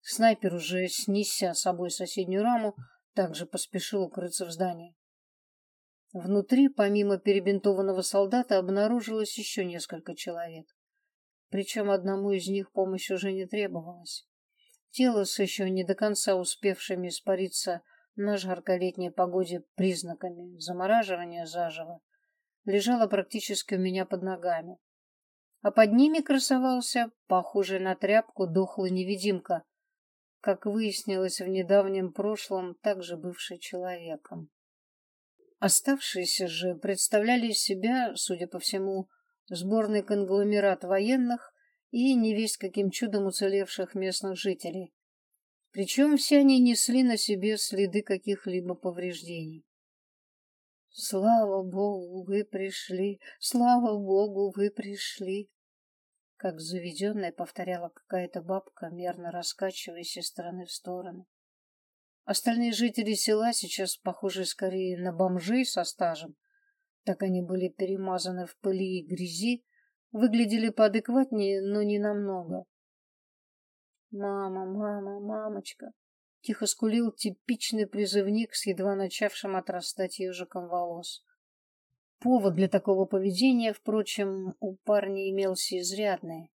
Снайпер, уже снеся собой соседнюю раму, также поспешил укрыться в здании. Внутри, помимо перебинтованного солдата, обнаружилось еще несколько человек. Причем одному из них помощь уже не требовалась. Тело с еще не до конца успевшими испариться на жарколетней погоде признаками замораживания заживо лежало практически у меня под ногами. А под ними красовался, похожий на тряпку, дохлый невидимка, как выяснилось в недавнем прошлом, также бывший человеком. Оставшиеся же представляли из себя, судя по всему, сборный конгломерат военных и невесть каким чудом уцелевших местных жителей. Причем все они несли на себе следы каких-либо повреждений. «Слава Богу, вы пришли! Слава Богу, вы пришли!» как заведенная повторяла какая-то бабка, мерно раскачиваясь из стороны в сторону. Остальные жители села, сейчас похожие скорее на бомжей со стажем, так они были перемазаны в пыли и грязи, выглядели поадекватнее, но не намного. «Мама, мама, мамочка!» — тихо скулил типичный призывник с едва начавшим отрастать ежиком волос. Повод для такого поведения, впрочем, у парня имелся изрядный.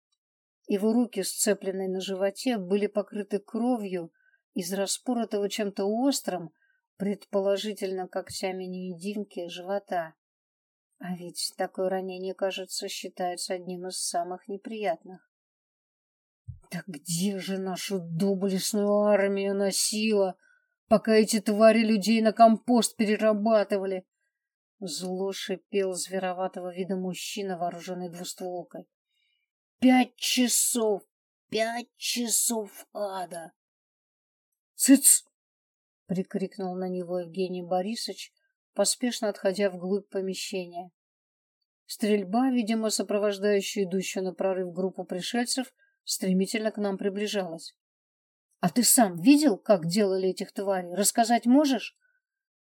Его руки, сцепленные на животе, были покрыты кровью из распоротого чем-то острым, предположительно когтями невидимки, живота. А ведь такое ранение, кажется, считается одним из самых неприятных. Да где же нашу доблестную армию носила, пока эти твари людей на компост перерабатывали? Зло шипел звероватого вида мужчина, вооруженный двустволкой. Пять часов! Пять часов ада! Цыц! прикрикнул на него Евгений Борисович, поспешно отходя вглубь помещения. Стрельба, видимо, сопровождающая идущую на прорыв группу пришельцев, стремительно к нам приближалась. А ты сам видел, как делали этих тварей? Рассказать можешь?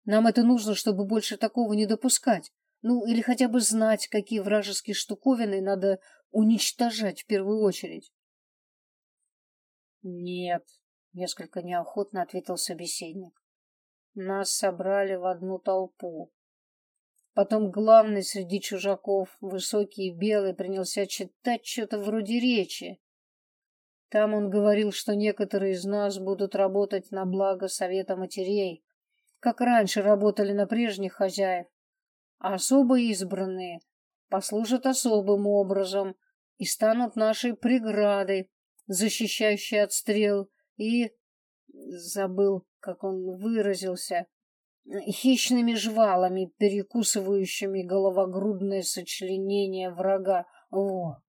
Нам это нужно, чтобы больше такого не допускать. Ну, или хотя бы знать, какие вражеские штуковины надо уничтожать в первую очередь. Нет, несколько неохотно ответил собеседник. Нас собрали в одну толпу. Потом главный среди чужаков, высокий и белый, принялся читать что-то вроде речи. Там он говорил, что некоторые из нас будут работать на благо Совета матерей, как раньше работали на прежних хозяев, а особо избранные послужат особым образом и станут нашей преградой, защищающей от стрел и... забыл, как он выразился, хищными жвалами, перекусывающими головогрудное сочленение врага. Во!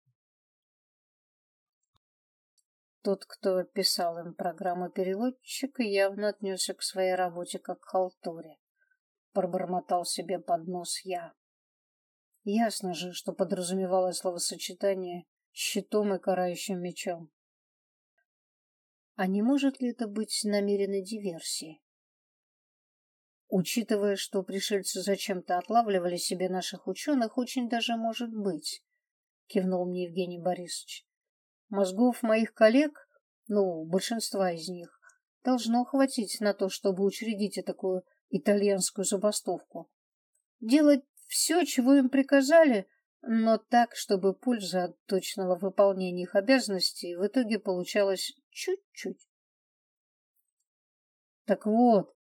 Тот, кто писал им программу переводчика, явно отнесся к своей работе как к халтуре. Пробормотал себе под нос я. Ясно же, что подразумевалось словосочетание «щитом и карающим мечом». А не может ли это быть намеренной диверсией? Учитывая, что пришельцы зачем-то отлавливали себе наших ученых, очень даже может быть, кивнул мне Евгений Борисович. Мозгов моих коллег, ну, большинства из них, должно хватить на то, чтобы учредить такую итальянскую забастовку. Делать все, чего им приказали, но так, чтобы польза от точного выполнения их обязанностей в итоге получалась чуть-чуть. Так вот,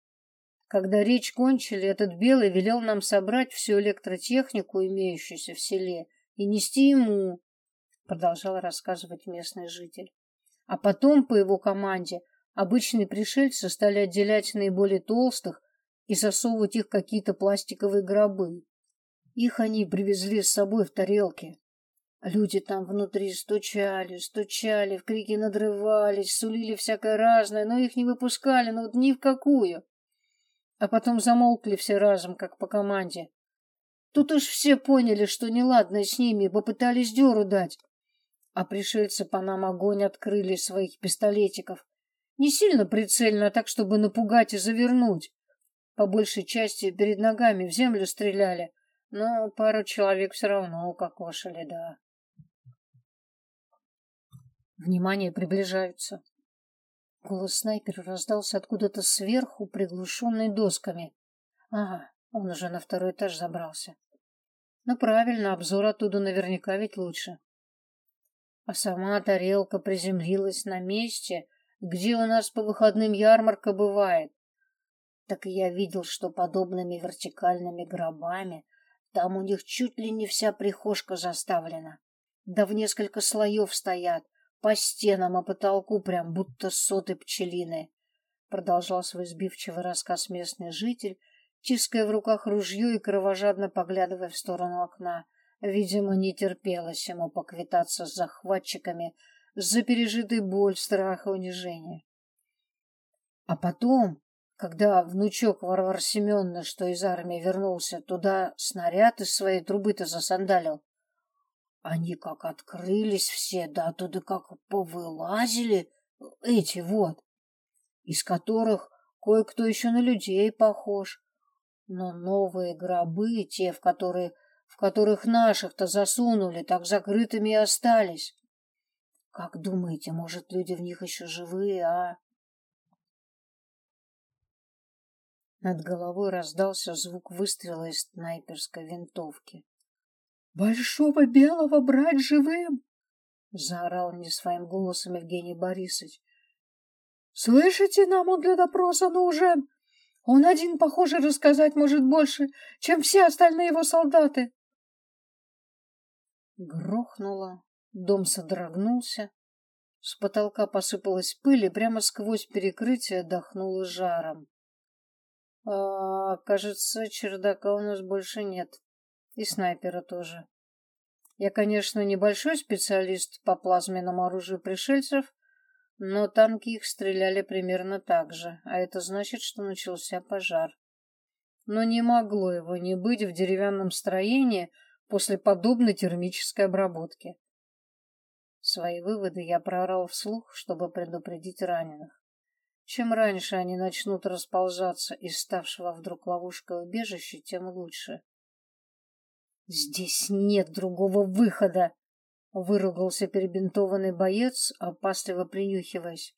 когда речь кончили, этот белый велел нам собрать всю электротехнику, имеющуюся в селе, и нести ему, продолжал рассказывать местный житель. А потом, по его команде, обычные пришельцы стали отделять наиболее толстых и засовывать их какие-то пластиковые гробы. Их они привезли с собой в тарелке. Люди там внутри стучали, стучали, в крики надрывались, сулили всякое разное, но их не выпускали, ну вот ни в какую. А потом замолкли все разом, как по команде. Тут уж все поняли, что неладно с ними, попытались дёру дать а пришельцы по нам огонь открыли своих пистолетиков. Не сильно прицельно, а так, чтобы напугать и завернуть. По большей части перед ногами в землю стреляли, но пару человек все равно укокошили, да. Внимание, приближаются. Голос снайпера раздался откуда-то сверху, приглушенный досками. Ага, он уже на второй этаж забрался. Ну правильно, обзор оттуда наверняка ведь лучше а сама тарелка приземлилась на месте, где у нас по выходным ярмарка бывает. Так я видел, что подобными вертикальными гробами там у них чуть ли не вся прихожка заставлена. Да в несколько слоев стоят, по стенам и потолку прям будто соты пчелины. Продолжал свой сбивчивый рассказ местный житель, тиская в руках ружье и кровожадно поглядывая в сторону окна. Видимо, не терпелось ему поквитаться с захватчиками за пережитый боль, страх и унижение. А потом, когда внучок Варвар Семеновна, что из армии вернулся, туда снаряд из своей трубы-то засандалил, они как открылись все, да оттуда как повылазили эти вот, из которых кое-кто еще на людей похож. Но новые гробы, те, в которые в которых наших-то засунули, так закрытыми и остались. Как думаете, может, люди в них еще живые, а? Над головой раздался звук выстрела из снайперской винтовки. «Большого белого брать живым!» Заорал не своим голосом Евгений Борисович. Слышите, нам он для допроса нужен. Он один, похоже, рассказать может больше, чем все остальные его солдаты. Грохнуло, дом содрогнулся, с потолка посыпалась пыль и прямо сквозь перекрытие дохнуло жаром. А, кажется, чердака у нас больше нет. И снайпера тоже. Я, конечно, небольшой специалист по плазменному оружию пришельцев, но танки их стреляли примерно так же, а это значит, что начался пожар. Но не могло его не быть в деревянном строении после подобной термической обработки. Свои выводы я проорал вслух, чтобы предупредить раненых. Чем раньше они начнут расползаться из ставшего вдруг ловушкой убежища, тем лучше. «Здесь нет другого выхода!» — выругался перебинтованный боец, опасливо принюхиваясь.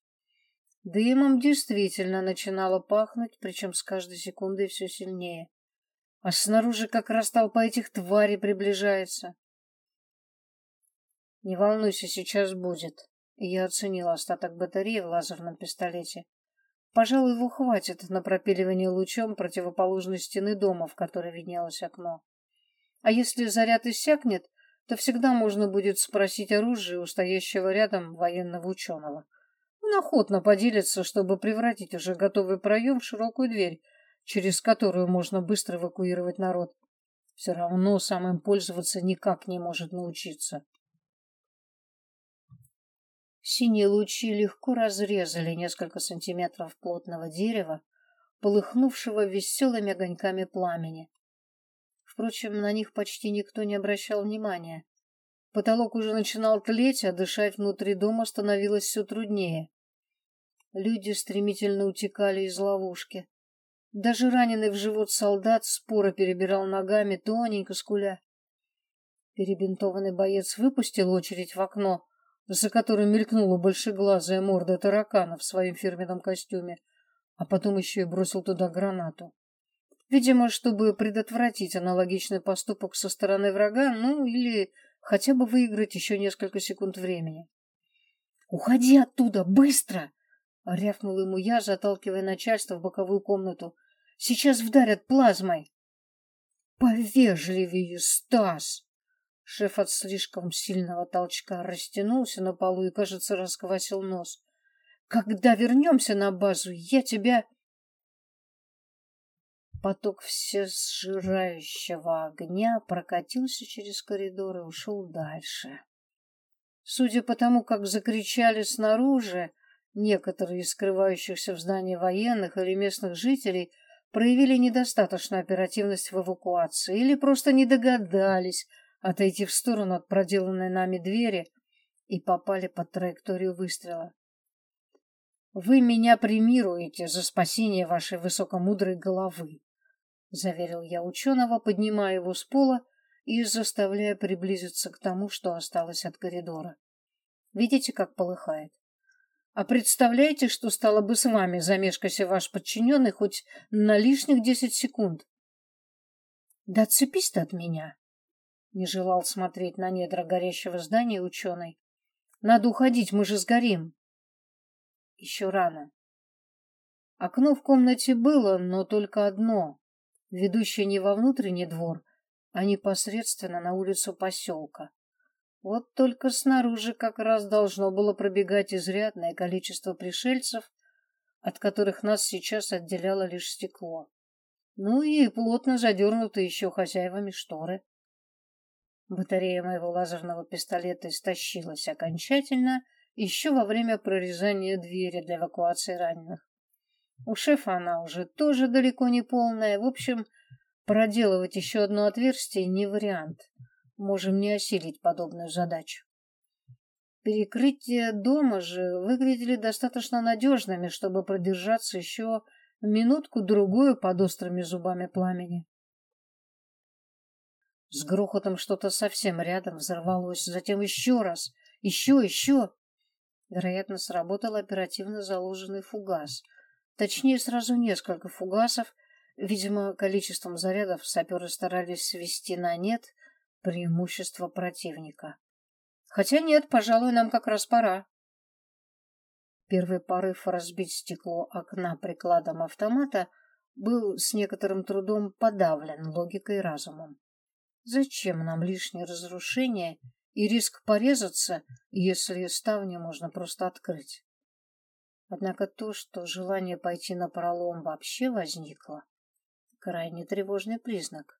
Дымом действительно начинало пахнуть, причем с каждой секундой все сильнее. А снаружи как раз толпа этих тварей приближается. «Не волнуйся, сейчас будет». Я оценила остаток батареи в лазерном пистолете. Пожалуй, его хватит на пропиливание лучом противоположной стены дома, в которой виднелось окно. А если заряд иссякнет, то всегда можно будет спросить оружие у стоящего рядом военного ученого. Он охотно поделится, чтобы превратить уже готовый проем в широкую дверь, через которую можно быстро эвакуировать народ. Все равно самым пользоваться никак не может научиться. Синие лучи легко разрезали несколько сантиметров плотного дерева, полыхнувшего веселыми огоньками пламени. Впрочем, на них почти никто не обращал внимания. Потолок уже начинал тлеть, а дышать внутри дома становилось все труднее. Люди стремительно утекали из ловушки. Даже раненый в живот солдат споро перебирал ногами, тоненько скуля. Перебинтованный боец выпустил очередь в окно, за которым мелькнула большеглазая морда таракана в своем фирменном костюме, а потом еще и бросил туда гранату. Видимо, чтобы предотвратить аналогичный поступок со стороны врага, ну или хотя бы выиграть еще несколько секунд времени. «Уходи оттуда, быстро!» — рявкнул ему я, заталкивая начальство в боковую комнату. «Сейчас вдарят плазмой!» «Повежливее, Стас!» Шеф от слишком сильного толчка растянулся на полу и, кажется, расквасил нос. «Когда вернемся на базу, я тебя...» Поток всесжирающего огня прокатился через коридор и ушел дальше. Судя по тому, как закричали снаружи, некоторые из скрывающихся в здании военных или местных жителей проявили недостаточную оперативность в эвакуации или просто не догадались, отойти в сторону от проделанной нами двери и попали под траекторию выстрела. «Вы меня премируете за спасение вашей высокомудрой головы», — заверил я ученого, поднимая его с пола и заставляя приблизиться к тому, что осталось от коридора. «Видите, как полыхает? А представляете, что стало бы с вами, замешкайся ваш подчиненный хоть на лишних десять секунд?» «Да отцепись ты от меня!» Не желал смотреть на недра горящего здания ученый. Надо уходить, мы же сгорим. Еще рано. Окно в комнате было, но только одно, ведущее не во внутренний двор, а непосредственно на улицу поселка. Вот только снаружи как раз должно было пробегать изрядное количество пришельцев, от которых нас сейчас отделяло лишь стекло. Ну и плотно задернуты еще хозяевами шторы. Батарея моего лазерного пистолета истощилась окончательно еще во время прорезания двери для эвакуации раненых. У шефа она уже тоже далеко не полная. В общем, проделывать еще одно отверстие не вариант. Можем не осилить подобную задачу. Перекрытия дома же выглядели достаточно надежными, чтобы продержаться еще минутку-другую под острыми зубами пламени. С грохотом что-то совсем рядом взорвалось, затем еще раз, еще, еще. Вероятно, сработал оперативно заложенный фугас. Точнее, сразу несколько фугасов. Видимо, количеством зарядов саперы старались свести на нет преимущество противника. Хотя нет, пожалуй, нам как раз пора. Первый порыв разбить стекло окна прикладом автомата был с некоторым трудом подавлен логикой и разумом. Зачем нам лишнее разрушение и риск порезаться, если ставни можно просто открыть? Однако то, что желание пойти на пролом вообще возникло, крайне тревожный признак.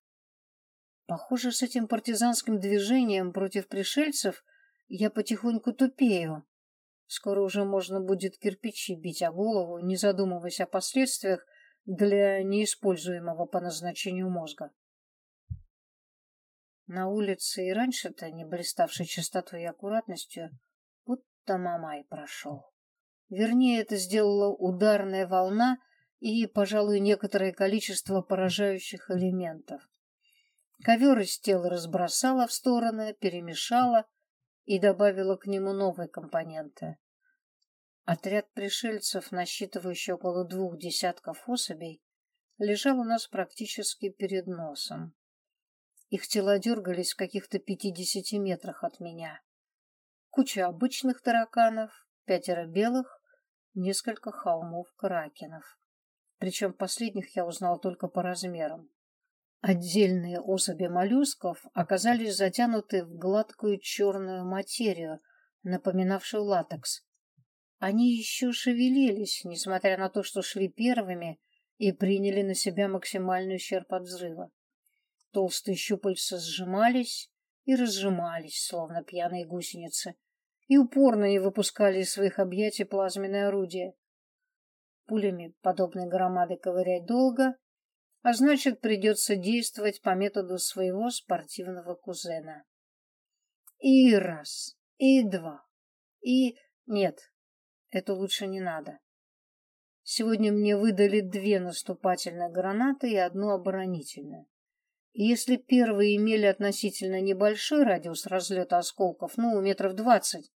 Похоже, с этим партизанским движением против пришельцев я потихоньку тупею. Скоро уже можно будет кирпичи бить о голову, не задумываясь о последствиях для неиспользуемого по назначению мозга. На улице и раньше-то, не блиставшей чистотой и аккуратностью, будто Мамай прошел. Вернее, это сделала ударная волна и, пожалуй, некоторое количество поражающих элементов. Ковер из тела разбросала в стороны, перемешала и добавила к нему новые компоненты. Отряд пришельцев, насчитывающий около двух десятков особей, лежал у нас практически перед носом. Их тела дергались в каких-то пятидесяти метрах от меня. Куча обычных тараканов, пятеро белых, несколько холмов кракенов. Причем последних я узнал только по размерам. Отдельные особи моллюсков оказались затянуты в гладкую черную материю, напоминавшую латекс. Они еще шевелились, несмотря на то, что шли первыми и приняли на себя максимальный ущерб от взрыва. Толстые щупальца сжимались и разжимались, словно пьяные гусеницы, и упорно не выпускали из своих объятий плазменное орудие. Пулями подобной громады ковырять долго, а значит, придется действовать по методу своего спортивного кузена. И раз, и два, и... Нет, это лучше не надо. Сегодня мне выдали две наступательные гранаты и одну оборонительную. Если первые имели относительно небольшой радиус разлета осколков, ну, метров двадцать,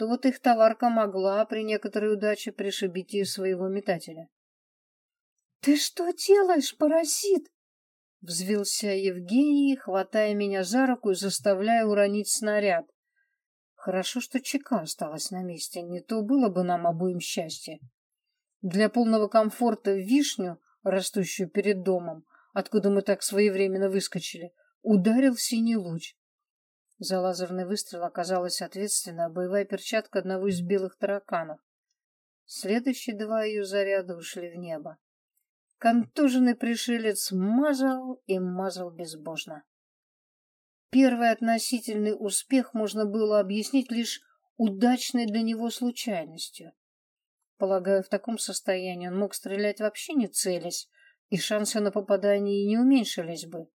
то вот их товарка могла при некоторой удаче пришибить и своего метателя. — Ты что делаешь, паразит? — взвился Евгений, хватая меня за руку и заставляя уронить снаряд. Хорошо, что чека осталась на месте, не то было бы нам обоим счастье. Для полного комфорта вишню, растущую перед домом, откуда мы так своевременно выскочили, ударил синий луч. За лазерный выстрел оказалась ответственная боевая перчатка одного из белых тараканов. Следующие два ее заряда ушли в небо. Контуженный пришелец мазал и мазал безбожно. Первый относительный успех можно было объяснить лишь удачной для него случайностью. Полагаю, в таком состоянии он мог стрелять вообще не целясь, и шансы на попадание не уменьшились бы.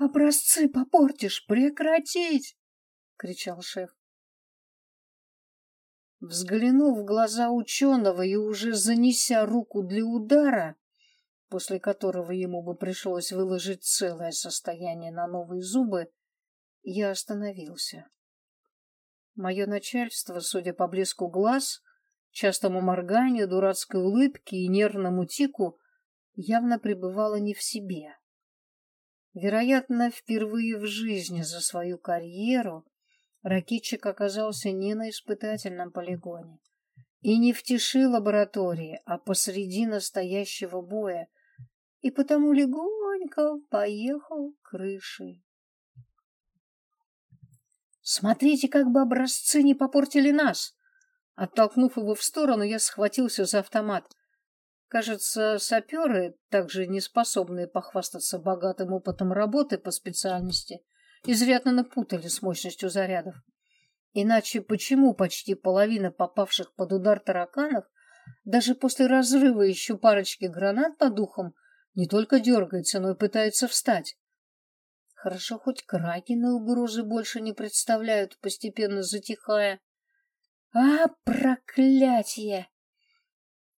«Образцы попортишь! Прекратить!» — кричал шеф. Взглянув в глаза ученого и уже занеся руку для удара, после которого ему бы пришлось выложить целое состояние на новые зубы, я остановился. Мое начальство, судя по блеску глаз, частому морганию, дурацкой улыбке и нервному тику, явно пребывало не в себе. Вероятно, впервые в жизни за свою карьеру ракетчик оказался не на испытательном полигоне и не в тиши лаборатории, а посреди настоящего боя, и потому легонько поехал крышей. «Смотрите, как бы образцы не попортили нас!» Оттолкнув его в сторону, я схватился за автомат. Кажется, саперы, также не способные похвастаться богатым опытом работы по специальности, изрядно напутали с мощностью зарядов. Иначе почему почти половина попавших под удар тараканов даже после разрыва еще парочки гранат над ухом не только дергается, но и пытается встать? Хорошо, хоть кракены угрозы больше не представляют, постепенно затихая. А, проклятие!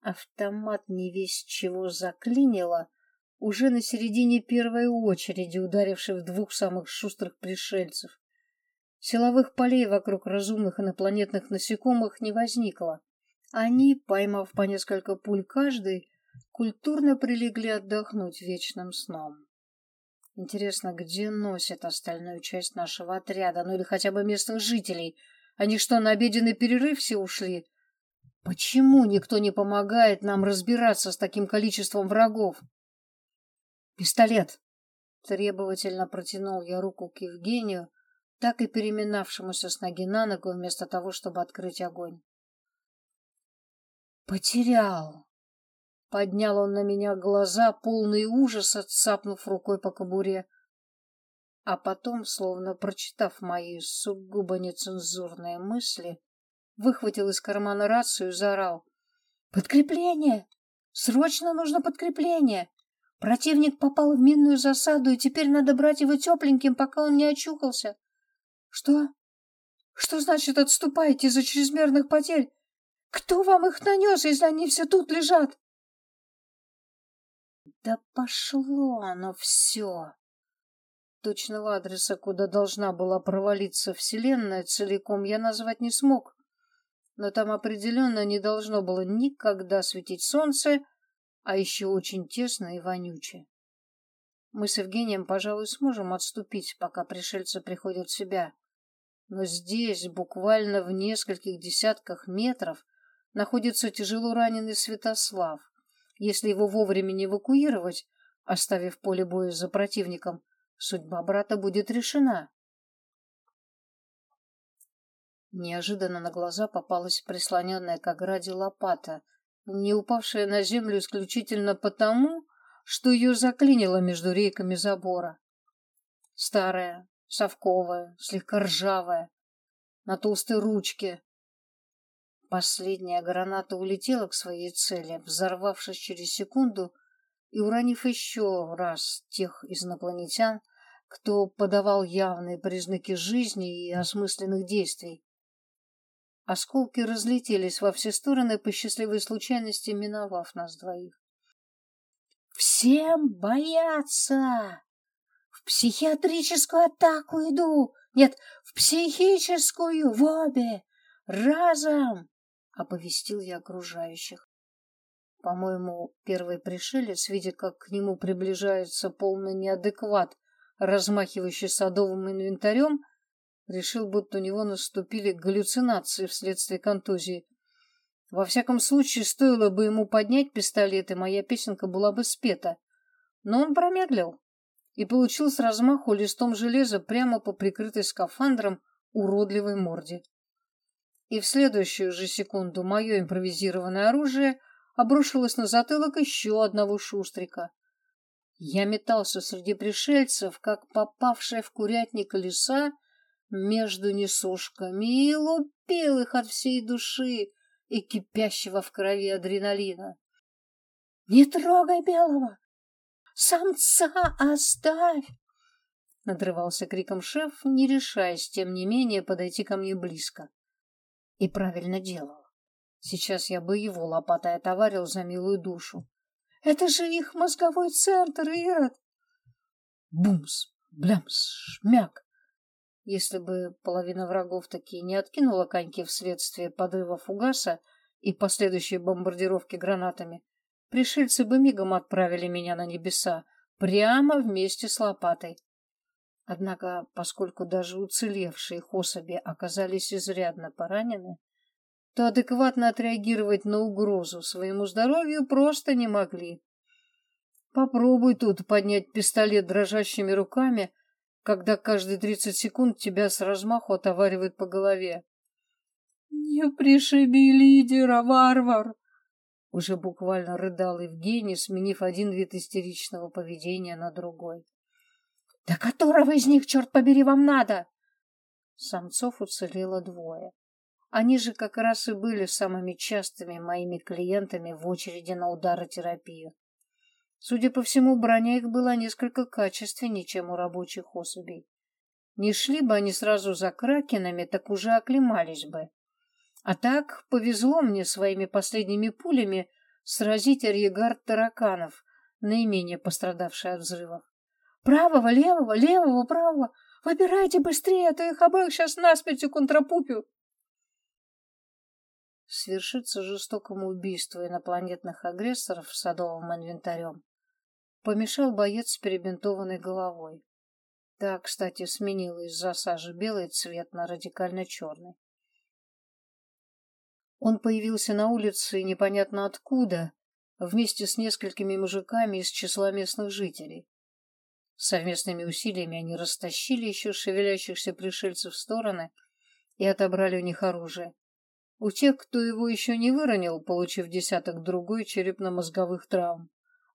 Автомат не весь чего заклинило, уже на середине первой очереди ударивший в двух самых шустрых пришельцев. Силовых полей вокруг разумных инопланетных насекомых не возникло. Они, поймав по несколько пуль каждый, культурно прилегли отдохнуть вечным сном. Интересно, где носит остальную часть нашего отряда, ну или хотя бы местных жителей? Они что, на обеденный перерыв все ушли? Почему никто не помогает нам разбираться с таким количеством врагов? Пистолет! Требовательно протянул я руку к Евгению, так и переминавшемуся с ноги на ногу, вместо того, чтобы открыть огонь. «Потерял!» Поднял он на меня глаза, полный ужаса, цапнув рукой по кобуре. А потом, словно прочитав мои сугубо нецензурные мысли, выхватил из кармана рацию и заорал. «Подкрепление! Срочно нужно подкрепление! Противник попал в минную засаду, и теперь надо брать его тепленьким, пока он не очухался!» «Что? Что значит отступаете из-за чрезмерных потерь? Кто вам их нанес, если они все тут лежат?» Да пошло оно все! Точного адреса, куда должна была провалиться Вселенная целиком, я назвать не смог. Но там определенно не должно было никогда светить солнце, а еще очень тесно и вонюче. Мы с Евгением, пожалуй, сможем отступить, пока пришельцы приходят в себя. Но здесь, буквально в нескольких десятках метров, находится тяжело раненый Святослав. Если его вовремя не эвакуировать, оставив поле боя за противником, судьба брата будет решена. Неожиданно на глаза попалась прислоненная к ограде лопата, не упавшая на землю исключительно потому, что ее заклинило между рейками забора. Старая, совковая, слегка ржавая, на толстой ручке, Последняя граната улетела к своей цели, взорвавшись через секунду и уронив еще раз тех инопланетян, кто подавал явные признаки жизни и осмысленных действий. Осколки разлетелись во все стороны по счастливой случайности, миновав нас двоих. «Всем бояться! В психиатрическую атаку иду! Нет, в психическую, в обе! Разом!» — оповестил я окружающих. По-моему, первый пришелец, видя, как к нему приближается полный неадекват, размахивающий садовым инвентарем, решил, будто у него наступили галлюцинации вследствие контузии. Во всяком случае, стоило бы ему поднять пистолет, и моя песенка была бы спета. Но он промедлил и получил с размаху листом железа прямо по прикрытой скафандром уродливой морде и в следующую же секунду мое импровизированное оружие обрушилось на затылок еще одного шустрика. Я метался среди пришельцев, как попавшая в курятник лиса между несушками, и лупил их от всей души и кипящего в крови адреналина. «Не трогай белого! Самца оставь!» Надрывался криком шеф, не решаясь, тем не менее, подойти ко мне близко. И правильно делал. Сейчас я бы его лопатой отоварил за милую душу. Это же их мозговой центр, Ирод! Бумс, блямс, шмяк. Если бы половина врагов таки не откинула коньки вследствие подрыва фугаса и последующей бомбардировки гранатами, пришельцы бы мигом отправили меня на небеса, прямо вместе с лопатой. Однако, поскольку даже уцелевшие их особи оказались изрядно поранены, то адекватно отреагировать на угрозу своему здоровью просто не могли. Попробуй тут поднять пистолет дрожащими руками, когда каждые тридцать секунд тебя с размаху отоваривают по голове. «Не пришиби лидера, варвар!» Уже буквально рыдал Евгений, сменив один вид истеричного поведения на другой. Да которого из них, черт побери, вам надо? Самцов уцелело двое. Они же как раз и были самыми частыми моими клиентами в очереди на ударотерапию. Судя по всему, броня их была несколько качественнее, чем у рабочих особей. Не шли бы они сразу за кракенами, так уже оклемались бы. А так повезло мне своими последними пулями сразить арьегард тараканов, наименее пострадавший от взрывов. Правого, левого, левого, правого. Выбирайте быстрее, а то их обоих сейчас насмерть контрапупю. Свершится жестокому убийству инопланетных агрессоров с садовым инвентарем. Помешал боец с перебинтованной головой. Та, кстати, сменила из-за сажи белый цвет на радикально черный. Он появился на улице непонятно откуда, вместе с несколькими мужиками из числа местных жителей. Совместными усилиями они растащили еще шевелящихся пришельцев в стороны и отобрали у них оружие. У тех, кто его еще не выронил, получив десяток другой черепно-мозговых травм.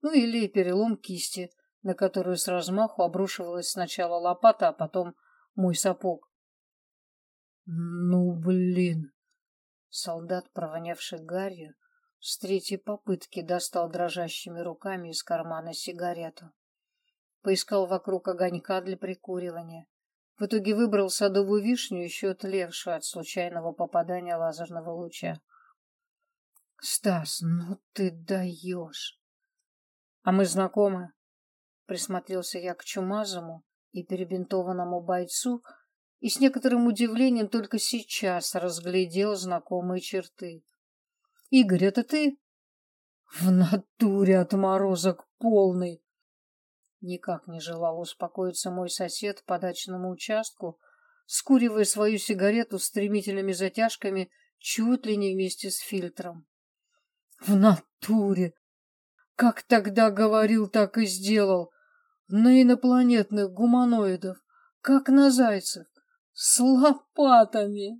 Ну или перелом кисти, на которую с размаху обрушивалась сначала лопата, а потом мой сапог. «Ну, блин!» Солдат, провонявший гарью, с третьей попытки достал дрожащими руками из кармана сигарету. Поискал вокруг огонька для прикуривания. В итоге выбрал садовую вишню, еще отлевшую от случайного попадания лазерного луча. «Стас, ну ты даешь!» «А мы знакомы?» Присмотрелся я к чумазому и перебинтованному бойцу, и с некоторым удивлением только сейчас разглядел знакомые черты. «Игорь, это ты?» «В натуре отморозок полный!» Никак не желал успокоиться мой сосед по дачному участку, скуривая свою сигарету стремительными затяжками чуть ли не вместе с фильтром. «В натуре! Как тогда говорил, так и сделал! На инопланетных гуманоидов, как на зайцев!» с лопатами.